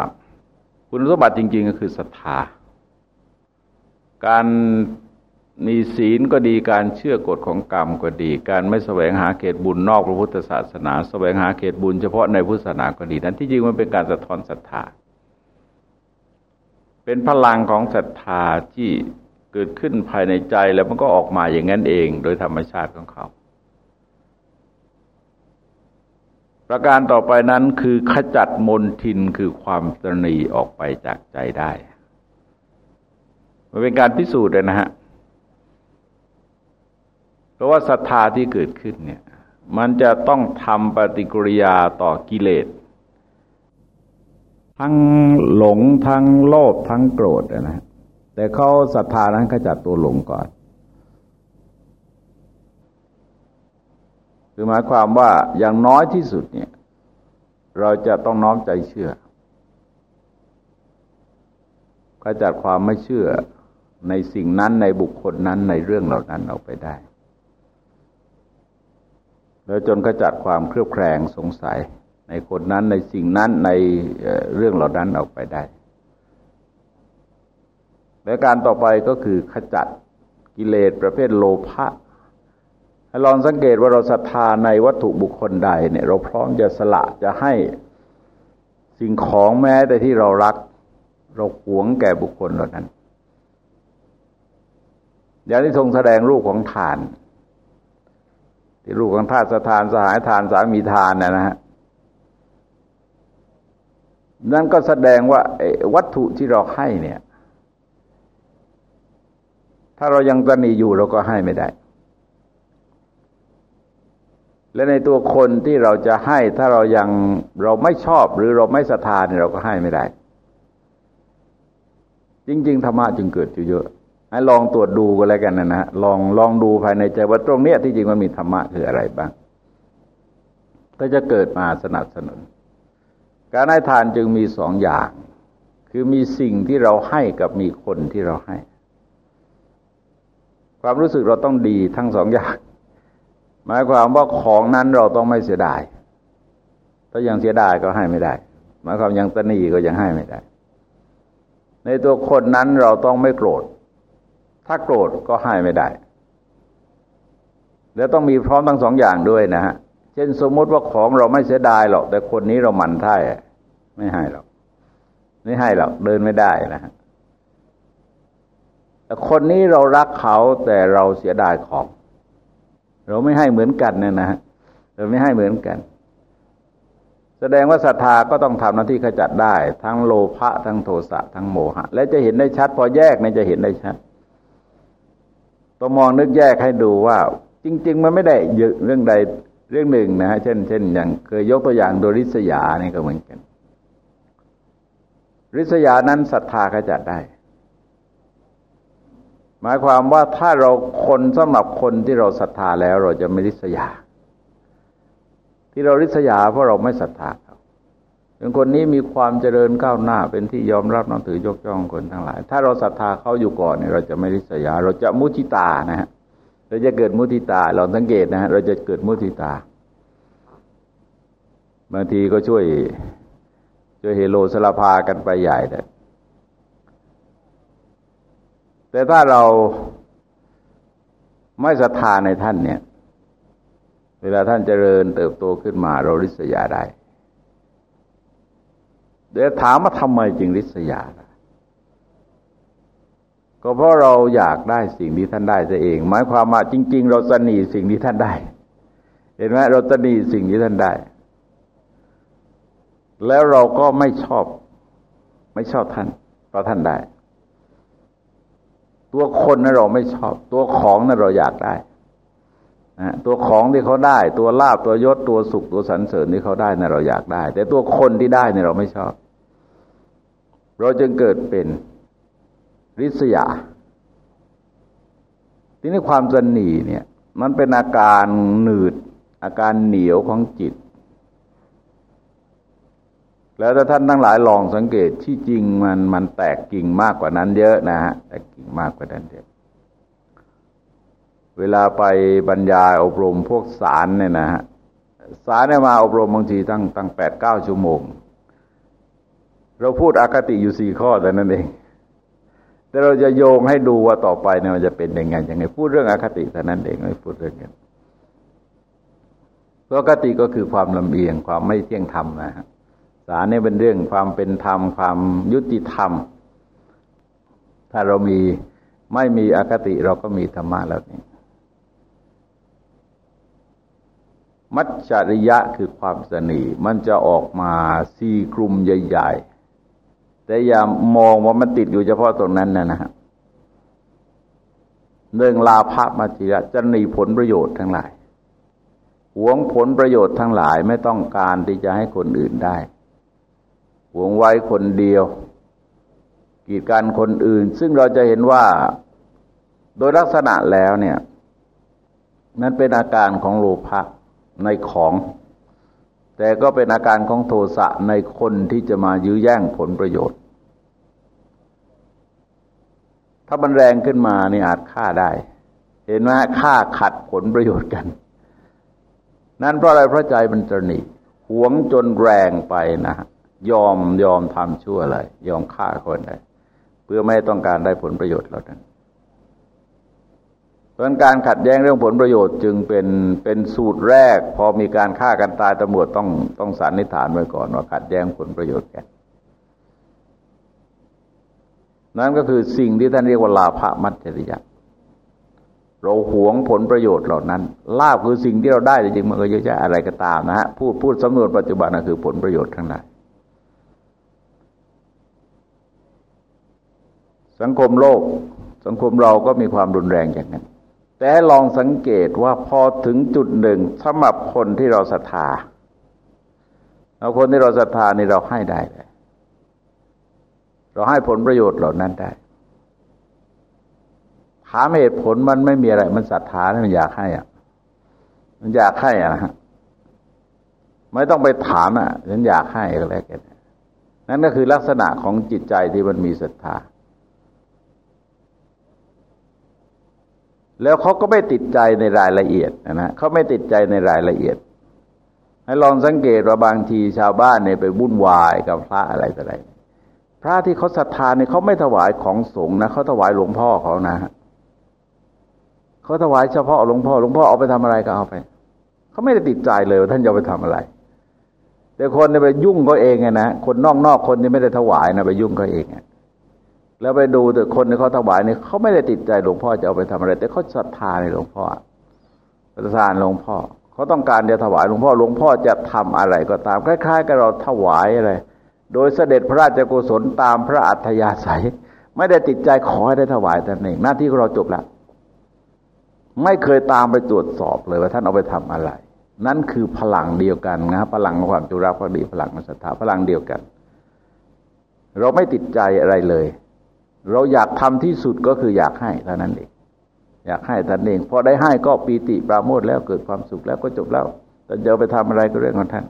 คุณสมบัติจริง ๆ ก็คือศรัทธา การมีศีลก็ดีการเชื่อกฎของกรรมก็ดี การไม่แสวงหาเขตบุญนอกพระพุทธศาสนาแสวงหาเขตบุญเฉพาะในพุทธศาสนาก็ดี นั้นที่จริงมันเป็นการสะท้อนศรัทธา เป็นพลังของศรัทธาที่เกิดขึ้นภายในใจแล้วมันก็ออกมาอย่างนั้นเอง โดยธรรมชาติของเขา ประการต่อไปนั้นคือขจัดมนทินคือความตรณีออกไปจากใจได้ มันเป็นการพิสูจน์เลยนะฮะ เพราะว่าศรัทธาที่เกิดขึ้นเนี่ย มันจะต้องทำปฏิกิริยาต่อกิเลส ทั้งหลงทั้งโลภทั้งโกรธนะฮะแต่เขาศรัทธานั้นขจัดตัวหลงก่อน คือหมายความว่าอย่างน้อยที่สุดเนี่ย เราจะต้องน้อมใจเชื่อขจัดความไม่เชื่อในสิ่งนั้นในบุคคลนั้นในเรื่องเหล่านั้นออกไปได้ แล้วจนขจัดความเครือบแคลงสงสัย ในคนนั้นในสิ่งนั้นในเรื่องเหล่านั้นออกไปได้ และการต่อไปก็คือขจัดกิเลสประเภทโลภะ ลองสังเกตว่าเราศรัทธาในวัตถุบุคคลใดเนี่ย เราพร้อมจะสละจะให้สิ่งของแม้แต่ที่เรารัก เราหวงแก่บุคคลเหล่านั้นอย่างที่ทรงแสดงรูปของทาน ที่รูปของทาสทานสหายทานสามีทานนะนะฮะนั่นก็แสดงว่าวัตถุที่เราให้เนี่ย ถ้าเรายังตนีอยู่เราก็ให้ไม่ได้ และในตัวคนที่เราจะให้ถ้าเรายังเราไม่ชอบหรือเราไม่ศรัทธาเนี่ยเราก็ให้ไม่ได้ จริง ๆธรรมะจึงเกิดอยู่เยอะให้ลองตรวจดูก็แล้วกันนะนะลองลองดูภายในใจว่าตรงเนี้ยที่จริงมันมีธรรมะคืออะไรบ้าง ก็จะเกิดมาสนับสนุน การให้ทานจึงมีสองอย่าง คือมีสิ่งที่เราให้กับมีคนที่เราให้ ความรู้สึกเราต้องดีทั้งสองอย่าง หมายความว่าของนั้นเราต้องไม่เสียดาย ถ้ายังเสียดายก็ให้ไม่ได้ หมายความยังตนีก็ยังให้ไม่ได้ ในตัวคนนั้นเราต้องไม่โกรธ ถ้าโกรธก็ให้ไม่ได้ แล้วต้องมีพร้อมทั้งสองอย่างด้วยนะฮะ เช่นสมมติว่าของเราไม่เสียดายหรอก แต่คนนี้เราหมั่นไส้ไม่ให้หรอก ไม่ให้หรอก เดินไม่ได้นะฮะแต่คนนี้เรารักเขาแต่เราเสียดายของ เราไม่ให้เหมือนกันเนี่ยนะเราไม่ให้เหมือนกัน แสดงว่าศรัทธาก็ต้องทำหน้าที่ขจัดได้ ทั้งโลภะทั้งโทสะทั้งโมหะ และจะเห็นได้ชัด พอแยกเนี่ยจะเห็นได้ชัดต้องมองนึกแยกให้ดูว่า จริง ๆ มันไม่ได้เยอะเรื่องใดเรื่องหนึ่งนะฮะเช่นเช่นอย่างเคยยกตัวอย่างโดยริษยานี่ก็เหมือนกัน ริษยานั้นศรัทธาขจัดได้ หมายความว่าถ้าเราคนสำหรับคนที่เราศรัทธาแล้วเราจะไม่ริษยา ที่เราริษยาเพราะเราไม่ศรัทธาเขาเป็นคนนี้มีความเจริญก้าวหน้า เป็นที่ยอมรับนับถือยกย่องคนทั้งหลาย ถ้าเราศรัทธาเขาอยู่ก่อนเนี่ยเราจะไม่ริษยา เราจะมุทิตานะฮะเราจะเกิดมุทิตาเราสังเกตนะฮะเราจะเกิดมุทิตาบางทีก็ช่วยช่วยเฮโลสลาพากันไปใหญ่เลย แต่ถ้าเราไม่ศรัทธาในท่านเนี่ย เวลาท่านเจริญเติบโตขึ้นมาเราริษยาได้เดี๋ยวถามว่าทำไมจึงริษยา ก็เพราะเราอยากได้สิ่งที่ท่านได้ตัวเอง หมายความว่าจริง ๆ เราสนีสิ่งที่ท่านได้ เห็นไหมเราสนีสิ่งที่ท่านได้ แล้วเราก็ไม่ชอบ ไม่ชอบท่านเพราะท่านได้ ตัวคนนั้นเราไม่ชอบ ตัวของนั้นเราอยากได้นะตัวของที่เขาได้ ตัวลาบตัวยศตัวสุขตัวสรรเสริญที่เขาได้นั้นเราอยากได้ แต่ตัวคนที่ได้เนี่ยเราไม่ชอบ เราจึงเกิดเป็นริษยา ทีนี้ความสนีเนี่ย มันเป็นอาการหนืดอาการเหนียวของจิต แล้วถ้าท่านทั้งหลายลองสังเกตที่จริงมันมันแตกกิ่งมากกว่านั้นเยอะนะฮะแตกกิ่งมากกว่านั้นเยอะเวลาไปบรรยายอบรมพวกสารเนี่ยนะฮะสารเนี่ยมาอบรมบางทีตั้งตั้งแปดเก้าชั่วโมง เราพูดอากติอยู่สี่ข้อแต่นั้นเอง แต่เราจะโยงให้ดูว่าต่อไปเนี่ยมันจะเป็นยังไงยังไง พูดเรื่องอคติแต่นั้นเองไม่พูดเรื่องกันเพราะอคติก็คือความลำเอียงความไม่เที่ยงธรรมนะฮะาลนี่ยเป็นเรื่องความเป็นธรรมความยุติธรรม ถ้าเรามีไม่มีอคติเราก็มีธรรมะแล้วนี่มัจจริยะคือความสนีมันจะออกมาสี่กลุ่มใหญ่ ๆ แต่อย่ามองว่ามันติดอยู่เฉพาะตรงนั้นนะนะฮะเรื่องลาภมัจจิระจะหนีผลประโยชน์ทั้งหลายหวงผลประโยชน์ทั้งหลายไม่ต้องการที่จะให้คนอื่นได้ หวงไว้คนเดียว กีดกันคนอื่น ซึ่งเราจะเห็นว่าโดยลักษณะแล้วเนี่ย นั้นเป็นอาการของโลภะในของ แต่ก็เป็นอาการของโทสะในคนที่จะมายื้อแย่งผลประโยชน์ ถ้ามันแรงขึ้นมาเนี่ยอาจฆ่าได้ เห็นไหมฆ่าขัดผลประโยชน์กัน นั่นเพราะอะไรเพราะใจมันตรนีหวงจนแรงไปนะ ยอมยอมทำชั่วอะไร ยอมฆ่าคนได้เพื่อไม่ต้องการได้ผลประโยชน์เหล่านั้นเพราะการขัดแย้งเรื่องผลประโยชน์จึงเป็นเป็นสูตรแรก พอมีการฆ่ากันตายตำรวจต้องต้องสันนิษฐานไว้ก่อนว่าขัดแย้งผลประโยชน์กันนั่นก็คือสิ่งที่ท่านเรียกว่าลาภมัจจริยะเราหวงผลประโยชน์เหล่านั้น ลาภคือสิ่งที่เราได้จริงมันก็เยอะแยะอะไรก็ตามนะฮะพูดพูดสำนวนปัจจุบันก็คือผลประโยชน์ทั้งนั้น สังคมโลก สังคมเราก็มีความรุนแรงอย่างนั้น แต่ลองสังเกตว่าพอถึงจุดหนึ่งสำหรับคนที่เราศรัทธาเราคนที่เราศรัทธานี่เราให้ได้เลยเราให้ผลประโยชน์เหล่านั้นได้ถามเหตุผลมันไม่มีอะไร มันศรัทธามันอยากให้อะ มันอยากให้อะฮะไม่ต้องไปถามอะฉันอยากให้ก็แล้วกันนั่นก็คือลักษณะของจิตใจที่มันมีศรัทธา แล้วเขาก็ไม่ติดใจในรายละเอียดนะเขาไม่ติดใจในรายละเอียด ให้ลองสังเกตว่าบางทีชาวบ้านเนี่ยไปวุ่นวายกับพระอะไรต่ออะไร พระที่เขาศรัทธาเนี่ยเขาไม่ถวายของสงฆ์นะเขาถวายหลวงพ่อเขานะเขาถวายเฉพาะหลวงพ่อหลวงพ่อเอาไปทำอะไรก็เอาไปเขาไม่ได้ติดใจเลยว่าท่านจะไปทำอะไร แต่คนเนี่ยไปยุ่งเขาเองไงนะคนนอกๆคนที่ไม่ได้ถวายนะไปยุ่งเขาเองไง แล้วไปดูแต่คนที่เขาถวายเนี่ยเขาไม่ได้ติดใจหลวงพ่อจะเอาไปทำอะไร แต่เขาศรัทธาในหลวงพ่อประทานหลวงพ่อเขาต้องการจะถวายหลวงพ่อหลวงพ่อจะทำอะไรก็ตามคล้ายๆกับเราถวายอะไร โดยเสด็จพระราชกุศลตามพระอัธยาศัย ไม่ได้ติดใจขอให้ได้ถวายแต่เองหน้าที่ของเราจบแล้วไม่เคยตามไปตรวจสอบเลยว่าท่านเอาไปทำอะไร นั่นคือพลังเดียวกันนะพลังของความจุรักภักดีพลังของศรัทธาพลังเดียวกัน เราไม่ติดใจอะไรเลย เราอยากทำที่สุดก็คืออยากให้เท่านั้นเองอยากให้ท่านเองพอได้ให้ก็ปีติปราโมทแล้วเกิดความสุขแล้วก็จบแล้วแต่จะไปทำอะไรก็เรื่องของท่าน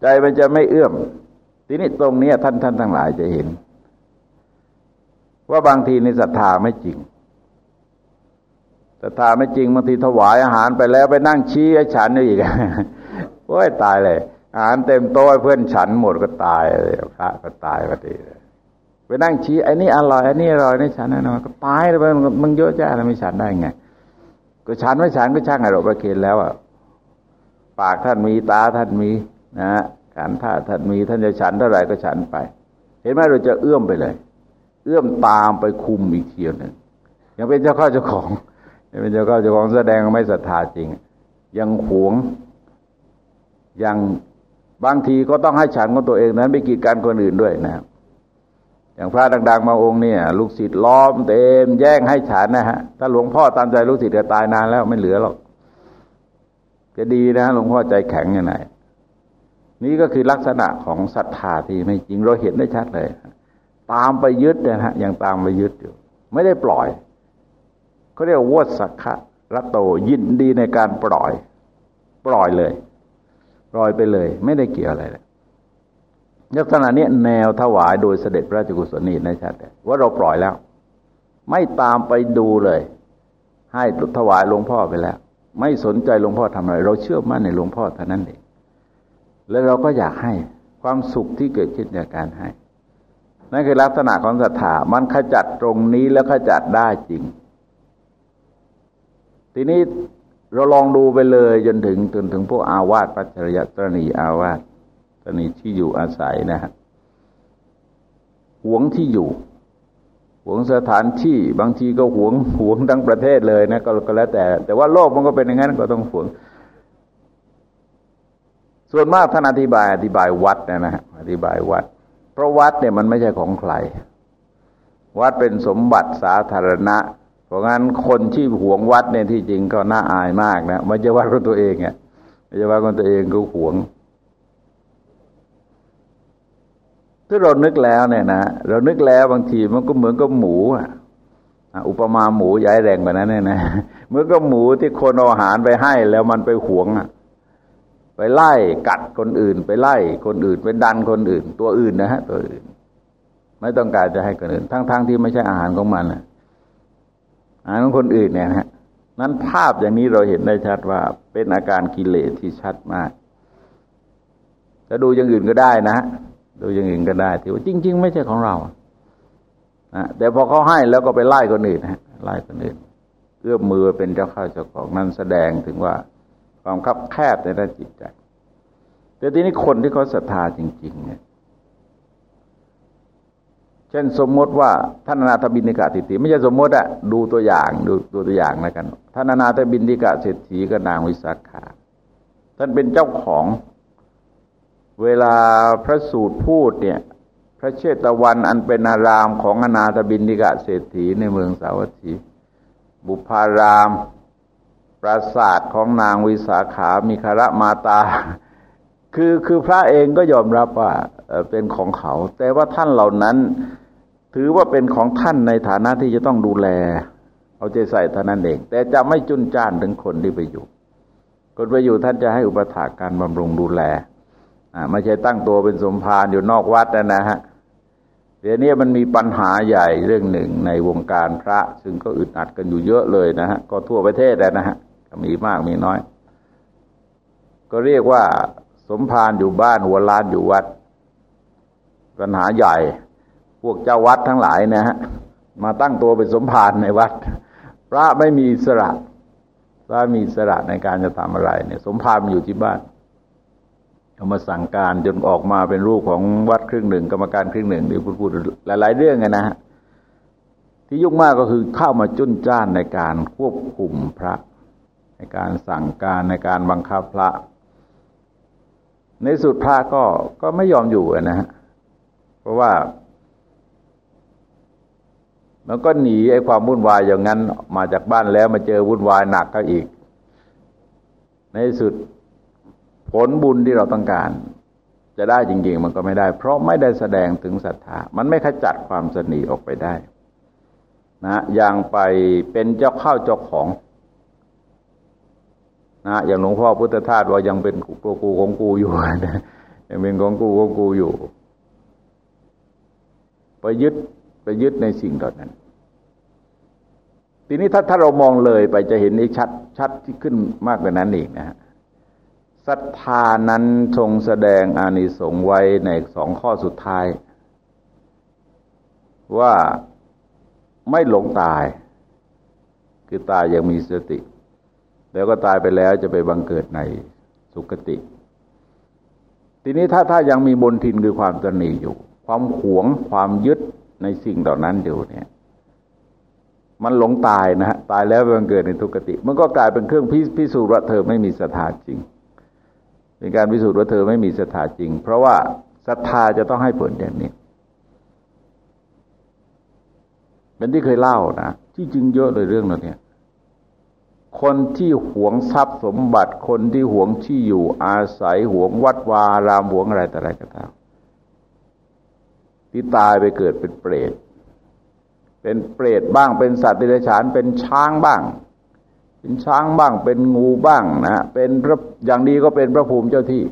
ใจมันจะไม่เอื้อม ทีนี้ตรงนี้ท่านท่านทั้งหลายจะเห็น ว่าบางทีในศรัทธาไม่จริงศรัทธาไม่จริงบางทีถวายอาหารไปแล้วไปนั่งชี้ให้ฉันอีกโอ้ยตายเลย อาหารเต็มโต๊ะเพื่อนฉันหมดก็ตายเลยพระก็ตายพอดีเลย ไปนั่งชี้ไอ้นี่อร่อยไอ้นี่อร่อยนี่ฉันนะก็ตายเลยมึงเยอะแยะแล้วไม่ฉันได้ไง ก็ฉันไม่ฉันก็ช่างไอ้เราประเคนแล้วอะปากท่านมีตาท่านมีนะการท่าท่านมีท่านจะฉันเท่าไหร่ก็ฉันไป เห็นไหมเราจะเอื้อมไปเลย เอื้อมตามไปคุมอีกเทียวหนึ่งยังเป็นเจ้าข้าเจ้าของยังเป็นเจ้าข้าเจ้าของแสดงไม่ศรัทธาจริง ยังหวงยังบางทีก็ต้องให้ฉันของตัวเองนั้นไปกีดกันคนอื่นด้วยนะครับ อย่างพระดัง ๆ มาองค์เนี่ยลูกศิษย์ล้อมเต็มแย่งให้ฉันนะฮะ ถ้าหลวงพ่อตามใจลูกศิษย์จะตายนานแล้วไม่เหลือหรอกจะดีนะหลวงพ่อใจแข็งยังไงนี่ก็คือลักษณะของศรัทธาที่ไม่จริงเราเห็นได้ชัดเลย ตามไปยึดนะฮะยังตามไปยึดอยู่ ไม่ได้ปล่อยเขาเรียกวัสักขะระโตยินดีในการปล่อย ปล่อยเลย ปล่อยไปเลย ไม่ได้เกี่ยวอะไรเลย ลักษณะนี้แนวถวายโดยเสด็จพระราชกุศลนี่นะชัดว่าเราปล่อยแล้ว ไม่ตามไปดูเลย ให้ถวายหลวงพ่อไปแล้ว ไม่สนใจหลวงพ่อทำอะไร เราเชื่อมั่นในหลวงพ่อเท่านั้นเองแล้วเราก็อยากให้ความสุขที่เกิดขึ้นจากการให้นั่นคือลักษณะของศรัทธามันขจัดตรงนี้แล้วขจัดได้จริง ทีนี้เราลองดูไปเลยจนถึงจนถึงพวกอาวาสปัจจริยตรณีอาวาส ณีที่อยู่อาศัยนะฮะหวงที่อยู่หวงสถานที่บางทีก็หวงหวงทั้งประเทศเลยนะก็ก็แล้วแต่ แต่ว่าโลกมันก็เป็นอย่างนั้นก็ต้องหวง ส่วนมากท่านอธิบายอธิบายวัดนะนะอธิบายวัด เพราะวัดเนี่ยมันไม่ใช่ของใคร วัดเป็นสมบัติสาธารณะ เพราะงั้นคนที่หวงวัดเนี่ยที่จริงก็น่าอายมากนะไม่ใช่วัดของตัวเองอะไม่ใช่วัดของตัวเองก็หวง ถ้าเรานึกแล้วเนี่ยนะเรานึกแล้วบางทีมันก็เหมือนกับหมูอะอุปมาหมูย้ายแรงแบบนั้นเนี่ยนะเหมือนกับหมูที่คนเอาอาหารไปให้แล้วมันไปหวงอะไปไล่กัดคนอื่น ไปไล่คนอื่น ไปดันคนอื่น ตัวอื่นนะฮะตัวอื่น ไม่ต้องการจะให้คนอื่น ทั้งๆทที่ไม่ใช่อาหารของมันนะอาหารของคนอื่นเนี่ยฮะนั้นภาพอย่างนี้เราเห็นได้ชัดว่าเป็นอาการกิเลสที่ชัดมากจะดูอย่างอื่นก็ได้นะ ดูอย่างอื่นก็ได้ที่ว่าจริง ๆ ไม่ใช่ของเรานะแต่พอเขาให้แล้วก็ไปไล่คนอื่นนะไล่คนอื่นเอื้อมมือเป็นเจ้าข้าเจ้าของนั้นแสดงถึงว่าความคับแคบในด้านจิตใจ แต่ทีนี้คนที่เขาศรัทธาจริง ๆ เนี่ยเช่นสมมติว่าท่านนาถบินิกาติติไม่ใช่สมมติอะดูตัวอย่างดูดูตัวอย่างแล้วกันท่านนาถบินิกาเศรษฐีกับนางวิสาขา ท่านเป็นเจ้าของ เวลาพระสูตรพูดเนี่ย พระเชตวันอันเป็นอารามของอนาถบินิกาเศรษฐีในเมืองสาวัตถี บุพาราม ปราสาทของนางวิสาขามีคาระมาตา คือคือพระเองก็ยอมรับว่าเป็นของเขา แต่ว่าท่านเหล่านั้น ถือว่าเป็นของท่านในฐานะที่จะต้องดูแล เอาใจใส่เท่านั้นเอง แต่จะไม่จุนจ้านถึงคนที่ไปอยู่ คนไปอยู่ท่านจะให้อุปถากการบำรุงดูแล ไม่ใช่ตั้งตัวเป็นสมภารอยู่นอกวัดนะนะฮะเดี๋ยวนี้มันมีปัญหาใหญ่เรื่องหนึ่งในวงการพระ ซึ่งก็อึดอัดกันอยู่เยอะเลยนะฮะก็ทั่วประเทศแล้วนะฮะมีมากมีน้อย ก็เรียกว่า สมภารอยู่บ้านหัวล้านอยู่วัด ปัญหาใหญ่ พวกเจ้าวัดทั้งหลายนะฮะมาตั้งตัวเป็นสมภารในวัด พระไม่มีสระพระมีสระในการจะทำอะไรเนี่ย สมภารอยู่ที่บ้าน เอามาสั่งการจนออกมาเป็นรูปของวัดครึ่งหนึ่ง กรรมการครึ่งหนึ่งที่พูดพูดหลาย ๆ เรื่องไงนะฮะที่ยุ่งมากก็คือเข้ามาจุนจ้านในการควบคุมพระ ในการสั่งการในการบังคับพระ ในสุดพระก็ก็ไม่ยอมอยู่นะฮะเพราะว่ามันก็หนีไอ้ความวุ่นวายอย่างนั้นมาจากบ้านแล้วมาเจอวุ่นวายหนักก็อีก ในสุด ผลบุญที่เราต้องการ จะได้จริง ๆ มันก็ไม่ได้ เพราะไม่ได้แสดงถึงศรัทธา มันไม่ขจัดความสนีออกไปได้ นะอย่างไปเป็นเจ้าข้าวเจ้าของนะอย่างหลวงพ่อพุทธทาสว่ายังเป็นตัวกูของกูอยู่นะยังเป็นของกูของกูอยู่ไปยึดไปยึดในสิ่งเหล่านั้น ทีนี้ถ้าถ้าเรามองเลยไปจะเห็นอีกชัดชัดที่ขึ้นมากกว่านั้นอีกนะฮะ ศรัทธานั้นทรงแสดงอานิสงส์ไว้ในสองข้อสุดท้าย ว่าไม่หลงตาย คือตายยังมีสติ แล้วก็ตายไปแล้วจะไปบังเกิดในสุคติ ทีนี้ถ้าถ้ายังมีบนทินคือความตนีอยู่ ความหวงความยึดในสิ่งเหล่านั้นอยู่เนี่ย มันหลงตายนะฮะตายแล้วบังเกิดในทุกติ มันก็กลายเป็นเครื่องพิสูจน์ว่าเธอไม่มีศรัทธาจริง เป็นการพิสูจน์ว่าเธอไม่มีศรัทธาจริง เพราะว่าศรัทธาจะต้องให้ผลอย่างนี้เป็นที่เคยเล่านะที่จริงเยอะเลยเรื่องเราเนี่ย คนที่หวงทรัพย์สมบัติคนที่หวงที่อยู่อาศัยหวงวัดวารามหวงอะไรแต่อะไรก็ตามที่ตายไปเกิดเป็นเปรต เป็นเปรตบ้างเป็นสัตว์เดรัจฉานเป็นช้างบ้าง เป็นช้างบ้าง เป็นงูบ้างนะเป็นพระอย่างดีก็เป็นพระภูมิเจ้าที่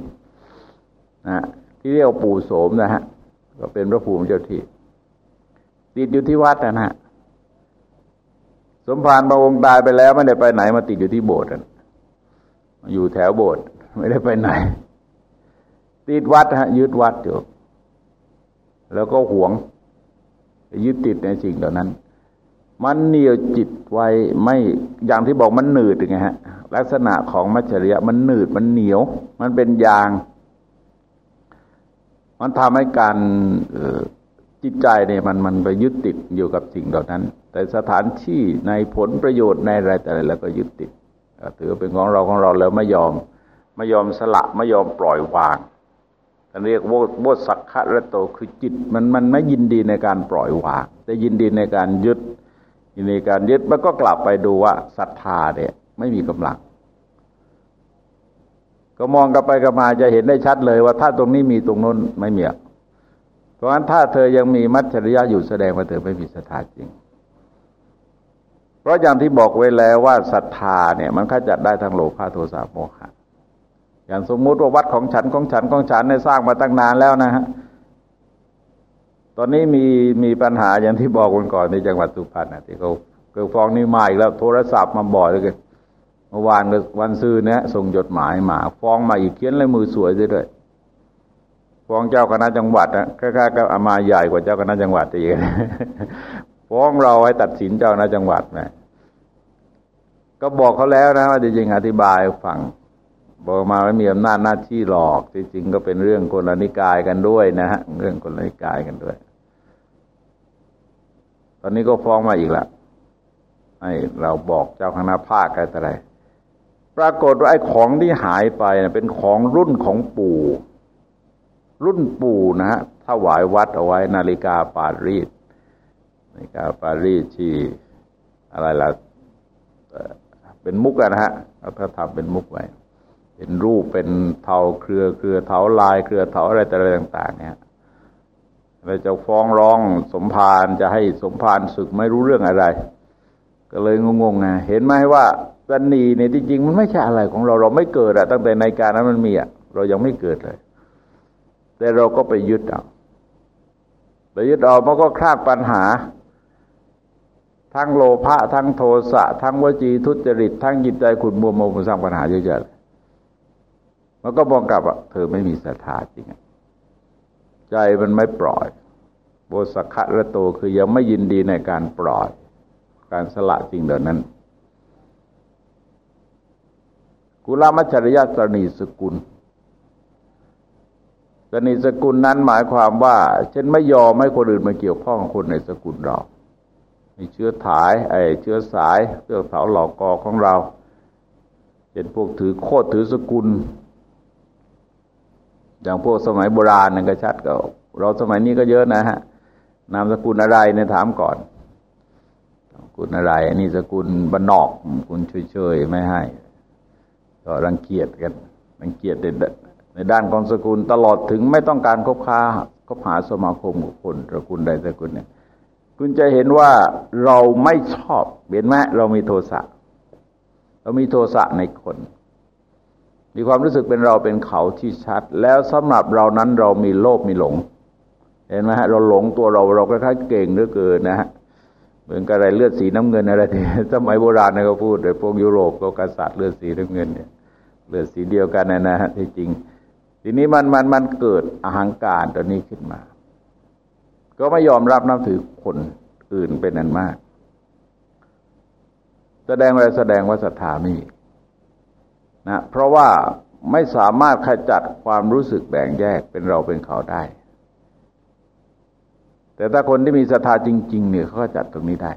นะที่เรียกปู่โสมนะฮะก็เป็นพระภูมิเจ้าที่ ติดอยู่ที่วัดนะฮะสมภารพระองค์ตายไปแล้วไม่ได้ไปไหนมาติดอยู่ที่โบสถ์อยู่แถวโบสถ์ไม่ได้ไปไหน ติดวัดฮะยึดวัดอยู่แล้วก็หวงยึดติดในสิ่งเหล่านั้น มันเหนียวจิตไว้ไม่อย่างที่บอกมันหนืดไงฮะ ลักษณะของมัจฉริยะมันหนืดมันเหนียว มันเป็นยาง มันทำให้การจิตใจเนี่ยมันมันไปยึดติดอยู่กับสิ่งเหล่านั้น แต่สถานที่ในผลประโยชน์ในอะไรแต่อะไรแล้วก็ยึดติดถือเป็นของเราของเราแล้วไม่ยอมไม่ยอมสละไม่ยอมปล่อยวางท่านเรียกว่าโวสักขะระโตคือจิตมันมันไม่ยินดีในการปล่อยวางแต่ยินดีในการยึด ในการยึดมันก็กลับไปดูว่าศรัทธาเนี่ย ไม่มีกำลัง ก็มองกลับไปกลับมาจะเห็นได้ชัดเลยว่าถ้าตรงนี้มีตรงนู้นไม่มีเพราะฉะนั้นถ้าเธอยังมีมัจฉริยะอยู่แสดงว่าเธอไม่มีศรัทธาจริง เพราะอย่างที่บอกไว้แล้วว่าศรัทธาเนี่ย มันขจัดได้ทั้งโลภะโทสะโมหะอย่างสมมุติว่าวัดของฉันของฉันของฉันเนี่ยสร้างมาตั้งนานแล้วนะฮะ ตอนนี้มีมีปัญหาอย่างที่บอกวันก่อนในจังหวัดสุพรรณนะที่เขาเกิดฟ้องนี่มาอีกแล้ว โทรศัพท์มาบ่อยเลยเมื่อวานวันซื้อเนี่ยส่งจดหมายมาฟ้องมาอีกเขียนลายมือสวยด้วยฟ้องเจ้าคณะจังหวัดนะคล้าๆกับอามาใหญ่กว่าเจ้าคณะจังหวัดอีกฟ้องเราให้ตัดสินเจ้าคณะจังหวัดไหมก็บอกเขาแล้วนะว่าจริงๆอธิบายฟังบอกมาไม่มีอำนาจหน้าที่หลอกจริงๆก็เป็นเรื่องคนละนิกายกันด้วยนะฮะเรื่องคนละนิกายกันด้วย อนนี้ก็ฟ้องมาอีกละให้เราบอกเจ้าคณะภาคอะไรปรากฏว่าไอ้ของที่หายไปเป็นของรุ่นของปู่ รุ่นปู่นะฮะถวายวัดเอาไว้ นาฬิกาปารีสนาฬิกาปารีสที่อะไรล่ะเป็นมุกนะฮะเขาทำเป็นมุกไว้เป็นรูปเป็นเทาเครือเครือเทาลายเครือเทาอะไรต่อะไรต่างๆเนี่ย เราจะฟ้องร้องสมภารจะให้สมภารศึกไม่รู้เรื่องอะไร ก็เลยงงๆไงเห็นไหมว่าสันนีเนี่ยที่จริงมันไม่ใช่อะไรของเราเราไม่เกิดอะตั้งแต่ในการนั้นมันมีอะเรายังไม่เกิดเลย แต่เราก็ไปยึดเอาไปยึดเอามันก็คลากปัญหา ทั้งโลภะทั้งโทสะ ทั้งวจีทุจริต ทั้งจิตใจขุนมัวโมมันสร้างปัญหาเยอะแยะมันก็มองกลับอะเธอไม่มีศรัทธาจริง ใจมันไม่ปล่อย โบสขะระโตคือยังไม่ยินดีในการปล่อย การสละสิ่งเหล่านั้น กุลามัจฉริยะสนีสกุลสนิสกุลนั้นหมายความว่าฉันไม่ยอมให้คนอื่นมาเกี่ยวข้องคนในสกุลเรามีเชื้อถายไอ้เชื้อสายเรื่องเสาหลอกกอของเราเป็นพวกถือโคตรถือสกุล อย่างพวกสมัยโบราณนั่นก็ชัดก็ เราสมัยนี้ก็เยอะนะฮะนามสกุลอะไรเนี่ยถามก่อนสกุลอะไรอันนี้สกุลบนอกสกุลเฉยๆไม่ให้ก็รังเกียจกันรังเกียจเด็ดในด้านของสกุลตลอดถึงไม่ต้องการคบค้าคบหาสมาคมกับคนตระกูลใดตระกูลหนึ่งคุณจะเห็นว่าเราไม่ชอบเห็นไหมเรามีโทสะเรามีโทสะในคน มีความรู้สึกเป็นเราเป็นเขาที่ชัด แล้วสำหรับเรานั้นเรามีโลภมีหลง เห็นไหมฮะเราหลงตัวเราเราก็คล้ายเก่งเหลือเกินนะฮะเหมือนกับอะไรเลือดสีน้ำเงินอะไรที่สมัยโบราณนะเขาพูดโดยพวกยุโรปก็กษัตริย์เลือดสีน้ำเงินเนี่ยเลือดสีเดียวกันนะนะฮะที่จริง ทีนี้มันมันมันเกิดอหังการตัวนี้ขึ้นมา ก็ไม่ยอมรับนับถือคนอื่นเป็นอันมาก แสดงอะไรแสดงว่าศรัทธาไม่มี นะเพราะว่าไม่สามารถขจัดความรู้สึกแบ่งแยกเป็นเราเป็นเขาได้ แต่ถ้าคนที่มีศรัทธาจริง ๆ เนี่ยเขาก็จัดตรงนี้ได้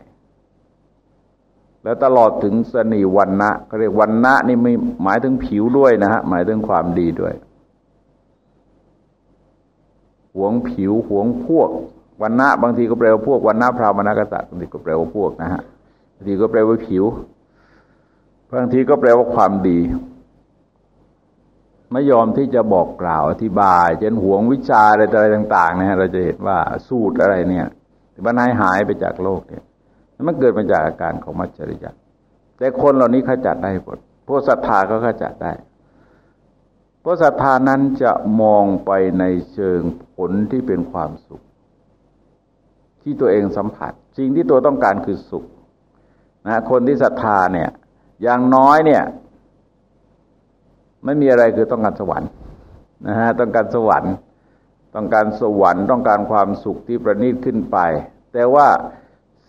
แล้วตลอดถึงสนีวันนะเขาเรียกวันนะนี่ไม่หมายถึงผิวด้วยนะฮะหมายถึงความดีด้วยหวงผิวหวงพวกวันนะบางทีก็แปลว่าพวกวันนะพรามณกษัตริย์บางทีก็แปลว่าพวกนะฮะบางทีก็แปลว่าผิว บางทีก็แปลว่าความดี ไม่ยอมที่จะบอกกล่าวอธิบายเช่นห่วงวิชาอะไรต่างๆนะฮะเราจะเห็นว่าสูตรอะไรเนี่ยมันหายหายไปจากโลกเนี่ยมันเกิดมาจากอาการของมัจจริยะแต่คนเหล่านี้เขาจัดได้หมดพวกศรัทธาก็เขาจัดได้พราะศรัทธานั้นจะมองไปในเชิงผลที่เป็นความสุข ที่ตัวเองสัมผัส สิ่งที่ตัวต้องการคือสุขนะคนที่ศรัทธาเนี่ย อย่างน้อยเนี่ย ไม่มีอะไรคือต้องการสวรรค์นะฮะต้องการสวรรค์ ต้องการสวรรค์ ต้องการความสุขที่ประณีตขึ้นไป แต่ว่า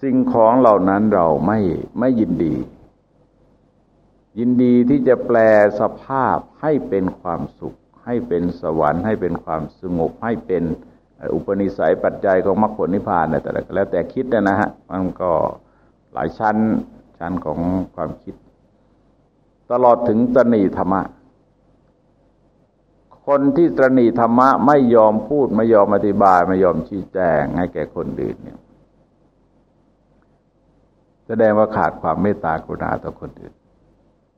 สิ่งของเหล่านั้นเราไม่ไม่ยินดี ยินดีที่จะแปลสภาพให้เป็นความสุข ให้เป็นสวรรค์ ให้เป็นความสงบให้เป็นอุปนิสัยปัจจัยของมรรคผลนิพพานแต่แล้วแต่คิดนะฮะมันก็หลายชั้นชั้นของความคิด ตลอดถึงตนีธรรมะ คนที่ตรณีธรรมะไม่ยอมพูด ไม่ยอมอธิบาย ไม่ยอมชี้แจงให้แก่คนอื่นเนี่ยแสดงว่าขาดความเมตตากรุณาต่อคนอื่น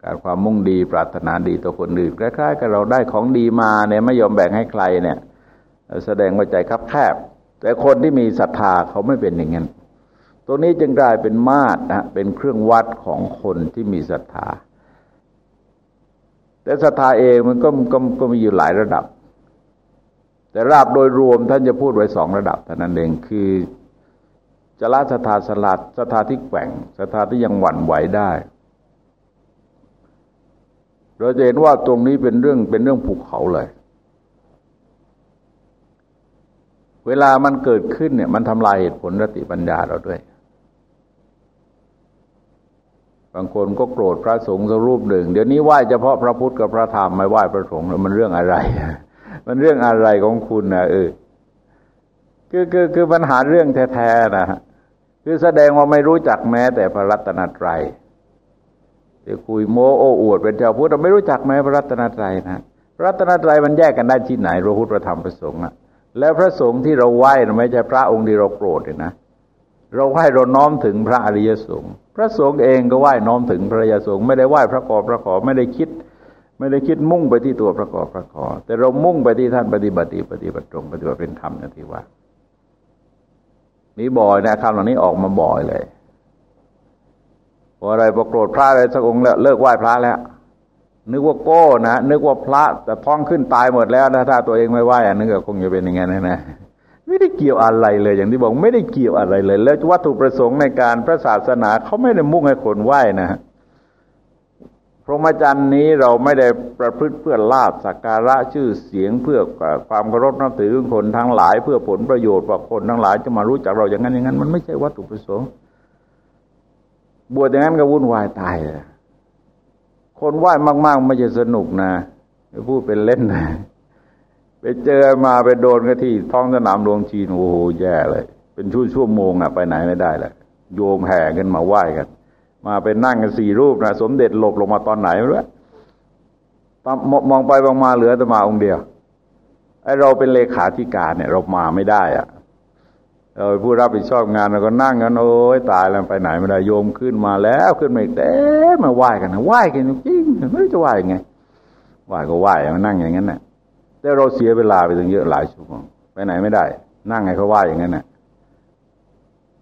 ขาดความมุ่งดีปรารถนาดีต่อคนอื่นคล้ายๆกับเราได้ของดีมาเนี่ยไม่ยอมแบ่งให้ใครเนี่ย แสดงว่าใจคับแคบ แต่คนที่มีศรัทธาเขาไม่เป็นอย่างนั้นตัวนี้จึงกลายเป็นมาตรนะเป็นเครื่องวัดของคนที่มีศรัทธา แต่ศรัทธาเองมันก็ก็ก็มีอยู่หลายระดับ แต่ราบโดยรวมท่านจะพูดไว้สองระดับเท่านั้นเองคือจะละศรัทธาสลัดศรัทธาที่แกว่งศรัทธาที่ยังหวั่นไหวได้เราจะเห็นว่าตรงนี้เป็นเรื่องเป็นเรื่องภูเขาเลย เวลามันเกิดขึ้นเนี่ย มันทำลายเหตุผลรติปัญญาเราด้วย บางคนก็โกรธพระสงฆ์สรูปหนึ่ง เดี๋ยวนี้ไหว้เฉพาะพระพุทธกับพระธรรมไม่ไหว้พระสงฆ์มันเรื่องอะไร มันเรื่องอะไรของคุณนะเออคือคือคือปัญหาเรื่องแท้ๆนะคือแสดงว่าไม่รู้จักแม้ แต่พระรัตนตรัยจะคุยโมโอ้อวดเป็นเจ้าพุทธไม่รู้จักแม้พระรัตนตรัยนะพระรัตนตรัยมันแยกกันได้ที่ไหนพระพุทธพระธรรมพระสงฆ์อะแล้วพระสงฆ์ที่เราไหว้ไม่ใช่พระองค์ที่เราโกรธเลยนะ เราไหว้เราน้อมถึงพระอริยสงฆ์พระสงฆ์เองก็ไหว้น้อมถึงพระอริยสงฆ์ไม่ได้ไหว้พระกอบพระขอไม่ได้คิด ไม่ได้คิดมุ่งไปที่ตัวพระกอบพระขอ แต่เรามุ่งไปที่ท่านปฏิบัติปฏิบัติตรงปฏิบัติเป็นธรรมนะที่ว่ามีบ่อยนะคำเหล่านี้ออกมาบ่อยเลยพออะไรพอโกรธพระอะไรสักองค์แล้วเลิกไหว้พระแล้ว นึกว่าโก้นะนึกว่าพระแต่ท้องขึ้นตายหมดแล้วนะถ้าตัวเองไม่ไหว้อันนึกว่าคงจะเป็นอย่างนั้นนะ ไม่ได้เกี่ยวอะไรเลย อย่างที่บอกไม่ได้เกี่ยวอะไรเลย แล้ววัตถุประสงค์ในการพระศาสนาเขาไม่ได้มุ่งให้คนไหว้นะพรหมจรรย์นี้เราไม่ได้ประพฤติเพื่อลาบสักการะชื่อเสียงเพื่อความเคารพนับถือคนทั้งหลาย เพื่อผลประโยชน์ว่าคนทั้งหลายจะมารู้จักเราอย่างนั้นอย่างนั้น มันไม่ใช่วัตถุประสงค์ บวชอย่างนั้นก็วุ่นวายตายคนไหว้มาก ๆ ไม่จะสนุกนะพูดเป็นเล่นนะ ไปเจอมาไปโดนกันที่ท้องสนามหลวงจีนโอ้โหแย่เลย เป็นชั่วชั่วโมงอะไปไหนไม่ได้เลยโยมแห่กันมาไหว้กัน มาไปนั่งกันสี่รูปนะสมเด็จหลบลงมาตอนไหนไม่รู้มองไปมองมาเหลือแต่มาองค์เดียวไอเราเป็นเลขาธิการเนี่ย เรามาไม่ได้อะเราผู้รับผิดชอบงานเราก็นั่งกันโอ้ยตายแล้วไปไหนไม่ได้โยมขึ้นมาแล้วขึ้นมาอีกเต้มาไหว้กันนะไหว้กันจริงไม่รู้จะไหว้ยังไงไหว้ก็ไหว้มานั่งอย่างนั้นนะ่ะ แต่เราเสียเวลาไปถึงเยอะหลายชั่วโมงไปไหนไม่ได้ นั่งไงเขาว่าอย่างนั้นนะ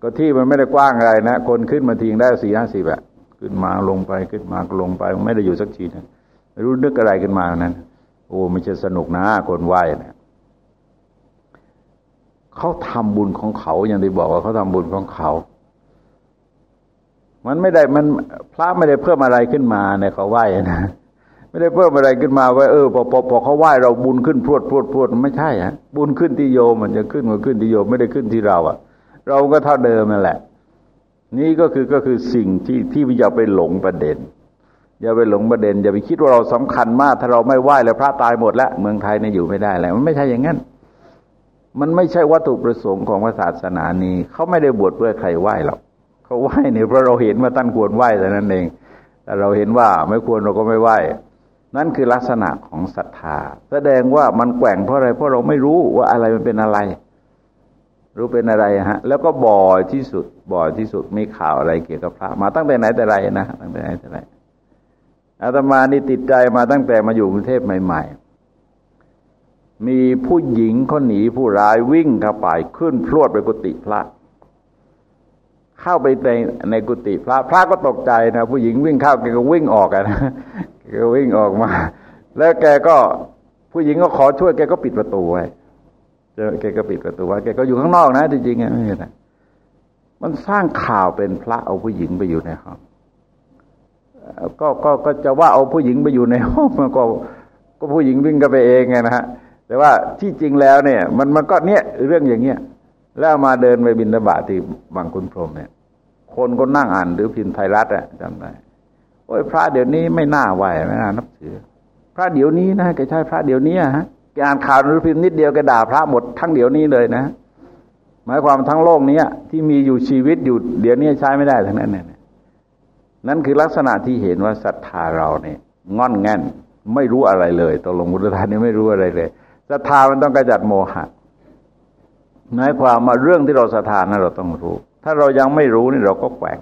ก็ที่มันไม่ได้กว้างอะไรนะ คนขึ้นมาทิ้งได้สี่ห้าสิบอะขึ้นมาลงไปขึ้นมาลงไปไม่ได้อยู่สักทีนะไม่รู้นึกอะไรขึ้นมานั้น โอ้ไม่ใช่สนุกนะคนไหว้นะเขาทำบุญของเขาอย่างที่บอกว่าเขาทำบุญของเขา มันไม่ได้มันพระไม่ได้เพิ่มอะไรขึ้นมาในเขาไหว้นะ ไม่ได้เพิ่มอะไรขึ้นมาไว้เออพอพอพอเขาไหว้เราบุญขึ้นพรวดพรวดพรวดไม่ใช่ฮะบุญขึ้นที่โยมมันจะขึ้นมันขึ้นที่โยมไม่ได้ขึ้นที่เราอะเราก็เท่าเดิมนั่นแหละ นี่ก็คือก็คือสิ่งที่ที่อย่าไปหลงประเด็น อย่าไปหลงประเด็น อย่าไปคิดว่าเราสำคัญมาก ถ้าเราไม่ไหว้แล้วพระตายหมดแล้วเมืองไทยเนี่ยอยู่ไม่ได้แล้วมันไม่ใช่อย่างนั้นมันไม่ใช่วัตถุประสงค์ของศาสนานี้เขาไม่ได้บวชเพื่อใครไหว้หรอกเขาไหว้เนี่ยเพราะเราเห็นว่าท่านควรไหว้แต่นั้นเองแต่เราเห็นว่าไม่ควรเราก็ไม่ไหว้ นั่นคือลักษณะของศรัทธา แสดงว่ามันแกว่งเพราะอะไร เพราะเราไม่รู้ว่าอะไรมันเป็นอะไร รู้เป็นอะไรฮะ แล้วก็บ่อยที่สุด บ่อยที่สุดมีข่าวอะไรเกี่ยวกับพระ มาตั้งแต่ไหนแต่ไรนะตั้งแต่ไหนแต่ไรอาตมานี่ติดใจมาตั้งแต่มาอยู่กรุงเทพใหม่ ๆ มีผู้หญิงเขาหนีผู้ร้ายวิ่งเข้าไปขึ้นพรวดไปกุฏิพระเข้าไปในในกุฏิพระ พระก็ตกใจนะ ผู้หญิงวิ่งเข้าแกก็วิ่งออกนะ แกก็วิ่งออกมา แล้วแกก็ผู้หญิงก็ขอช่วยแกก็ปิดประตูไว้เจอแกก็ปิดประตูไว้แกก็อยู่ข้างนอกนะจริงๆไม่ใช่นะมันสร้างข่าวเป็นพระเอาผู้หญิงไปอยู่ในห้องก็ก็ก็จะว่าเอาผู้หญิงไปอยู่ในห้องมันก็ก็ผู้หญิงวิ่งกันไปเองไงนะฮะแต่ว่าที่จริงแล้วเนี่ย มันมันก็เนี่ยเรื่องอย่างเงี้ยแล้วมาเดินไปบินตบาที่บางคุณพรมเนี่ย คนก็นั่งอ่านหรือพิมพ์ไทยรัฐอะจำได้ โอ้ยพระเดี๋ยวนี้ไม่น่าไหวไม่น่านับถือ พระเดี๋ยวนี้นะแกใช่พระเดี๋ยวนี้ฮะแกอ่านข่าวหรือพิมพ์นิดเดียวแกด่าพระหมดทั้งเดี๋ยวนี้เลยนะ หมายความทั้งโลกนี้ที่มีอยู่ชีวิตอยู่เดี๋ยวนี้ใช้ไม่ได้ทั้งนั้นเนี่ยนั่นคือลักษณะที่เห็นว่าศรัทธาเราเนี่ยงอนแง่นไม่รู้อะไรเลยตกลงบุตรทานนี่ไม่รู้อะไรเลยศรัทธามันต้องกระจัดโมหะหมายความว่าเรื่องที่เราศรัทธานั้นเราต้องรู้ ถ้าเรายังไม่รู้นี่เราก็แกว่ง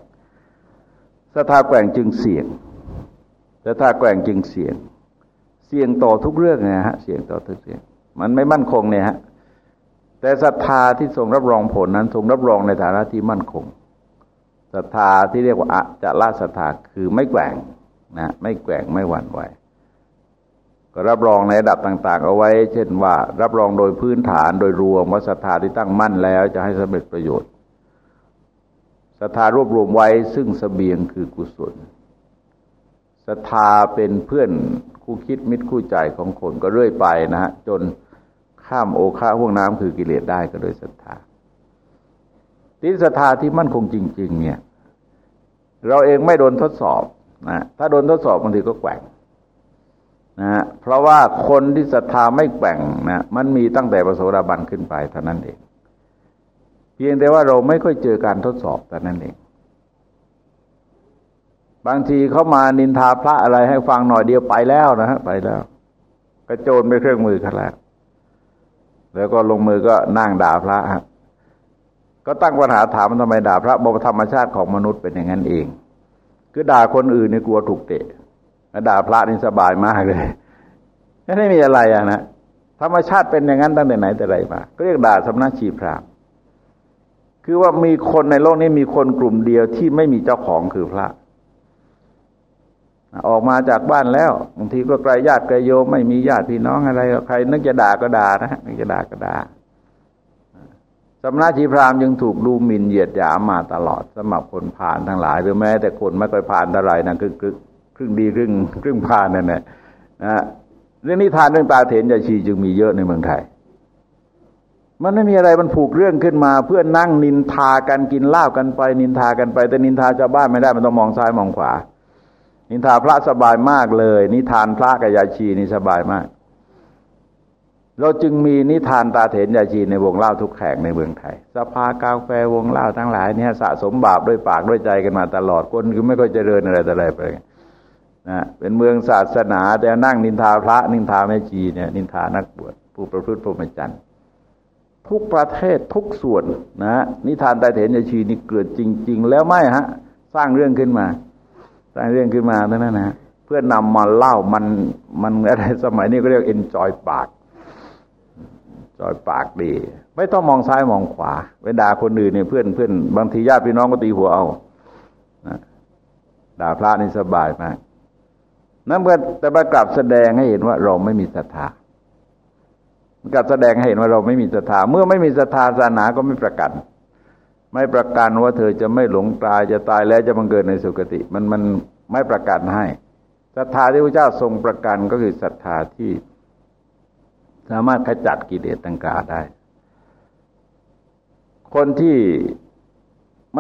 ศรัทธาแกว่งจึงเสี่ยงศรัทธาแกว่งจึงเสี่ยง เสี่ยงต่อทุกเรื่องนะฮะเสี่ยงต่อทุกเสี่ยงมันไม่มั่นคงเนี่ยฮะแต่ศรัทธาที่ทรงรับรองผลนั้นทรงรับรองในฐานะที่มั่นคงศรัทธาที่เรียกว่าอะจะละศรัทธาคือไม่แกว่งนะไม่แกว่งไม่หวั่นไหวก็รับรองในระดับต่าง ๆ เอาไว้ เช่นว่า รับรองโดยพื้นฐานโดยรวมว่าศรัทธาที่ตั้งมั่นแล้วจะให้สำเร็จประโยชน์ ศรัทธารวบรวมไว้ซึ่งสเสบียงคือกุศลศรัทธาเป็นเพื่อนคู่คิดมิตรคู่ใจของคนก็เรื่อยไปนะฮะจนข้ามโอคาห่วงน้ำคือกิเลสได้ก็โดยศรัทธาที่ศรัทธาที่มั่นคงจริง ๆ เนี่ย เราเองไม่โดนทดสอบนะถ้าโดนทดสอบบางทีก็แกว่งนะเพราะว่าคนที่ศรัทธาไม่แบ่งนะมันมีตั้งแต่ประโสดาบันขึ้นไปเท่านั้นเอง เพียงแต่ว่าเราไม่ค่อยเจอการทดสอบแต่นั้นเองบางทีเขามานินทาพระอะไรให้ฟังหน่อยเดียวไปแล้วนะฮะไปแล้วกระโจนไปเครื่องมือกันแล้วแล้วก็ลงมือก็นั่งด่าพระฮะก็ตั้งปัญหาถามมันทำไมด่าพระบอกธรรมชาติของมนุษย์เป็นอย่างนั้นเอง คือด่าคนอื่นนี่กลัวถูกเตะด่าพระนี่สบายมากเลยไม่มีอะไรอะนะธรรมชาติเป็นอย่างนั้นตั้งแต่ไหนแต่ไรมาก็เรียกด่าสำนักชีพราม คือว่ามีคนในโลกนี้มีคนกลุ่มเดียวที่ไม่มีเจ้าของคือพระ ออกมาจากบ้านแล้วบางทีก็ไกลญาติไกลโยมไม่มีญาติพี่น้องอะไรใคร นึกจะด่าก็ด่านะนึกจะด่าก็ด่าสำนักชีพรามยังถูกดูหมิ่นเหยียดหยามมาตลอดสำหรับคนผ่านทั้งหลายหรือแม้ แต่คนไม่เคยผ่านอะไรนะคือครึ่งดีครึ่งครึ่งผ่านนั่นแหละนะเรื่องนิทานเรื่องตาเถนยาชีจึงมีเยอะในเมืองไทย มันไม่มีอะไรมันผูกเรื่องขึ้นมา เพื่อนั่งนินทากันกินเหล้ากันไป นินทากันไป แต่นินทาชาวบ้านไม่ได้มันต้องมองซ้ายมองขวา นินทาพระสบายมากเลย นิทานพระกับยาชีนี่สบายมาก เราจึงมีนิทานตาเถนยาชีในวงเล่าทุกแข่งในเมืองไทย สภากาแฟวงเล่าทั้งหลายเนี่ยสะสมบาปด้วยปากด้วยใจกันมาตลอดคนคือไม่ค่อยเจริญอะไรแต่อะไรไปนะเป็นเมืองศาสนาแต่นั่งนินทาพระนินทาแม่จีเนี่ยนินทานักบวชผู้ประพฤติพรหมจรรย์ ทุกประเทศทุกส่วนนะนิทานไตเถนยชีนี่เกิดจริง ๆ แล้วไม่ฮะ สร้างเรื่องขึ้นมา สร้างเรื่องขึ้นมาเท่านั้นนะเพื่อนำมาเล่ามันมันอะไรสมัยนี้ก็เรียกเอ็นจอยปากจอยปากดี ไม่ต้องมองซ้ายมองขวาเวลาคนอื่นเนี่ยเพื่อนเพื่อนบางทีญาติพี่น้องก็ตีหัวเอาด่าพระนี่สบายมากนั่นก็แต่ประกลับแสดงให้เห็นว่าเราไม่มีศรัทธา กับแสดงให้เห็นว่าเราไม่มีศรัทธาเมื่อไม่มีศรัทธาศาสนาก็ไม่ประกันไม่ประกันว่าเธอจะไม่หลงตายจะตายแล้วจะบังเกิดในสุคติ มันมันไม่ประกันให้ศศรัทธาที่พระเจ้าทรงประกันก็คือศรัทธาที่ สามารถขจัดกิเลสต่างๆได้ คนที่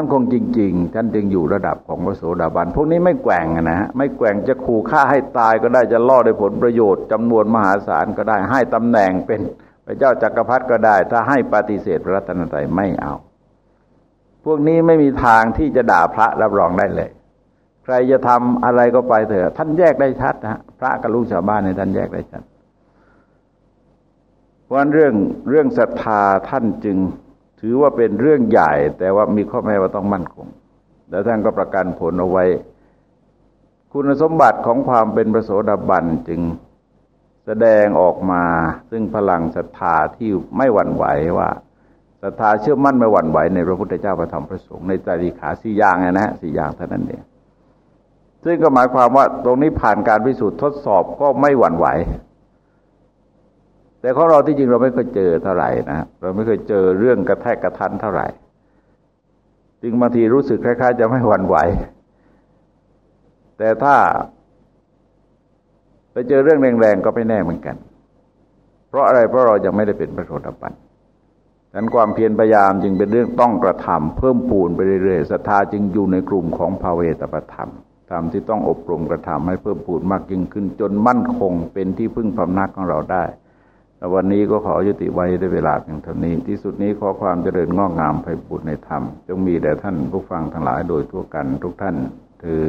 มันคงจริง ๆ ท่านจึงอยู่ระดับของพระโสดาบัน พวกนี้ไม่แกว่งนะฮะไม่แกว่งจะขู่ฆ่าให้ตายก็ได้จะล่อได้ผลประโยชน์จำนวนมหาศาลก็ได้ ให้ตำแหน่งเป็นพระเจ้าจักรพรรดิก็ได้ ถ้าให้ปฏิเสธพระรัตนตรัยไม่เอา พวกนี้ไม่มีทางที่จะด่าพระรับรองได้เลย ใครจะทำอะไรก็ไปเถอะท่านแยกได้ชัดนะพระกับลูกชาวบ้านในท่านแยกได้ชัดเพราะเรื่องเรื่องศรัทธาท่านจึง ถือว่าเป็นเรื่องใหญ่ แต่ว่ามีข้อแม้ว่าต้องมั่นคง แล้วท่านก็ประกันผลเอาไว้ คุณสมบัติของความเป็นประโสดาบันจึงแสดงออกมาซึ่งพลังศรัทธาที่ไม่หวั่นไหวว่าศรัทธาเชื่อมั่นไม่หวั่นไหวในพระพุทธเจ้าพระธรรมพระสงฆ์ในใจดีขาสี่อย่างนะฮะสี่อย่างเท่านั้นเองซึ่งก็หมายความว่าตรงนี้ผ่านการพิสูจน์ทดสอบก็ไม่หวั่นไหว แต่ของเราที่จริงเราไม่เคยเจอเท่าไหร่นะเราไม่เคยเจอเรื่องกระแทกกระทันเท่าไหร่ จึงบางทีรู้สึกคล้ายๆ จะไม่หวั่นไหว แต่ถ้าไปเจอเรื่องแรงๆก็ไม่แน่เหมือนกัน เพราะอะไรเพราะเรายังไม่ได้เป็นพระโสดาบันดังนั้นความเพียรพยายามจึงเป็นเรื่องต้องกระทำเพิ่มปูนไปเรื่อยๆศรัทธาจึงอยู่ในกลุ่มของภาเวตประธรรมธรรมที่ต้องอบรมกระทำให้เพิ่มปูนมากยิ่งขึ้นจนมั่นคงเป็นที่พึ่งพำนักของเราได้ วันนี้ก็ขอยุติไว้ด้วยเวลาเพียงเท่านี้ ที่สุดนี้ขอความเจริญงอกงามไปบุญในธรรม จงมีแด่ท่านผู้ฟังทั้งหลายโดยทั่วกันทุกท่านเธอ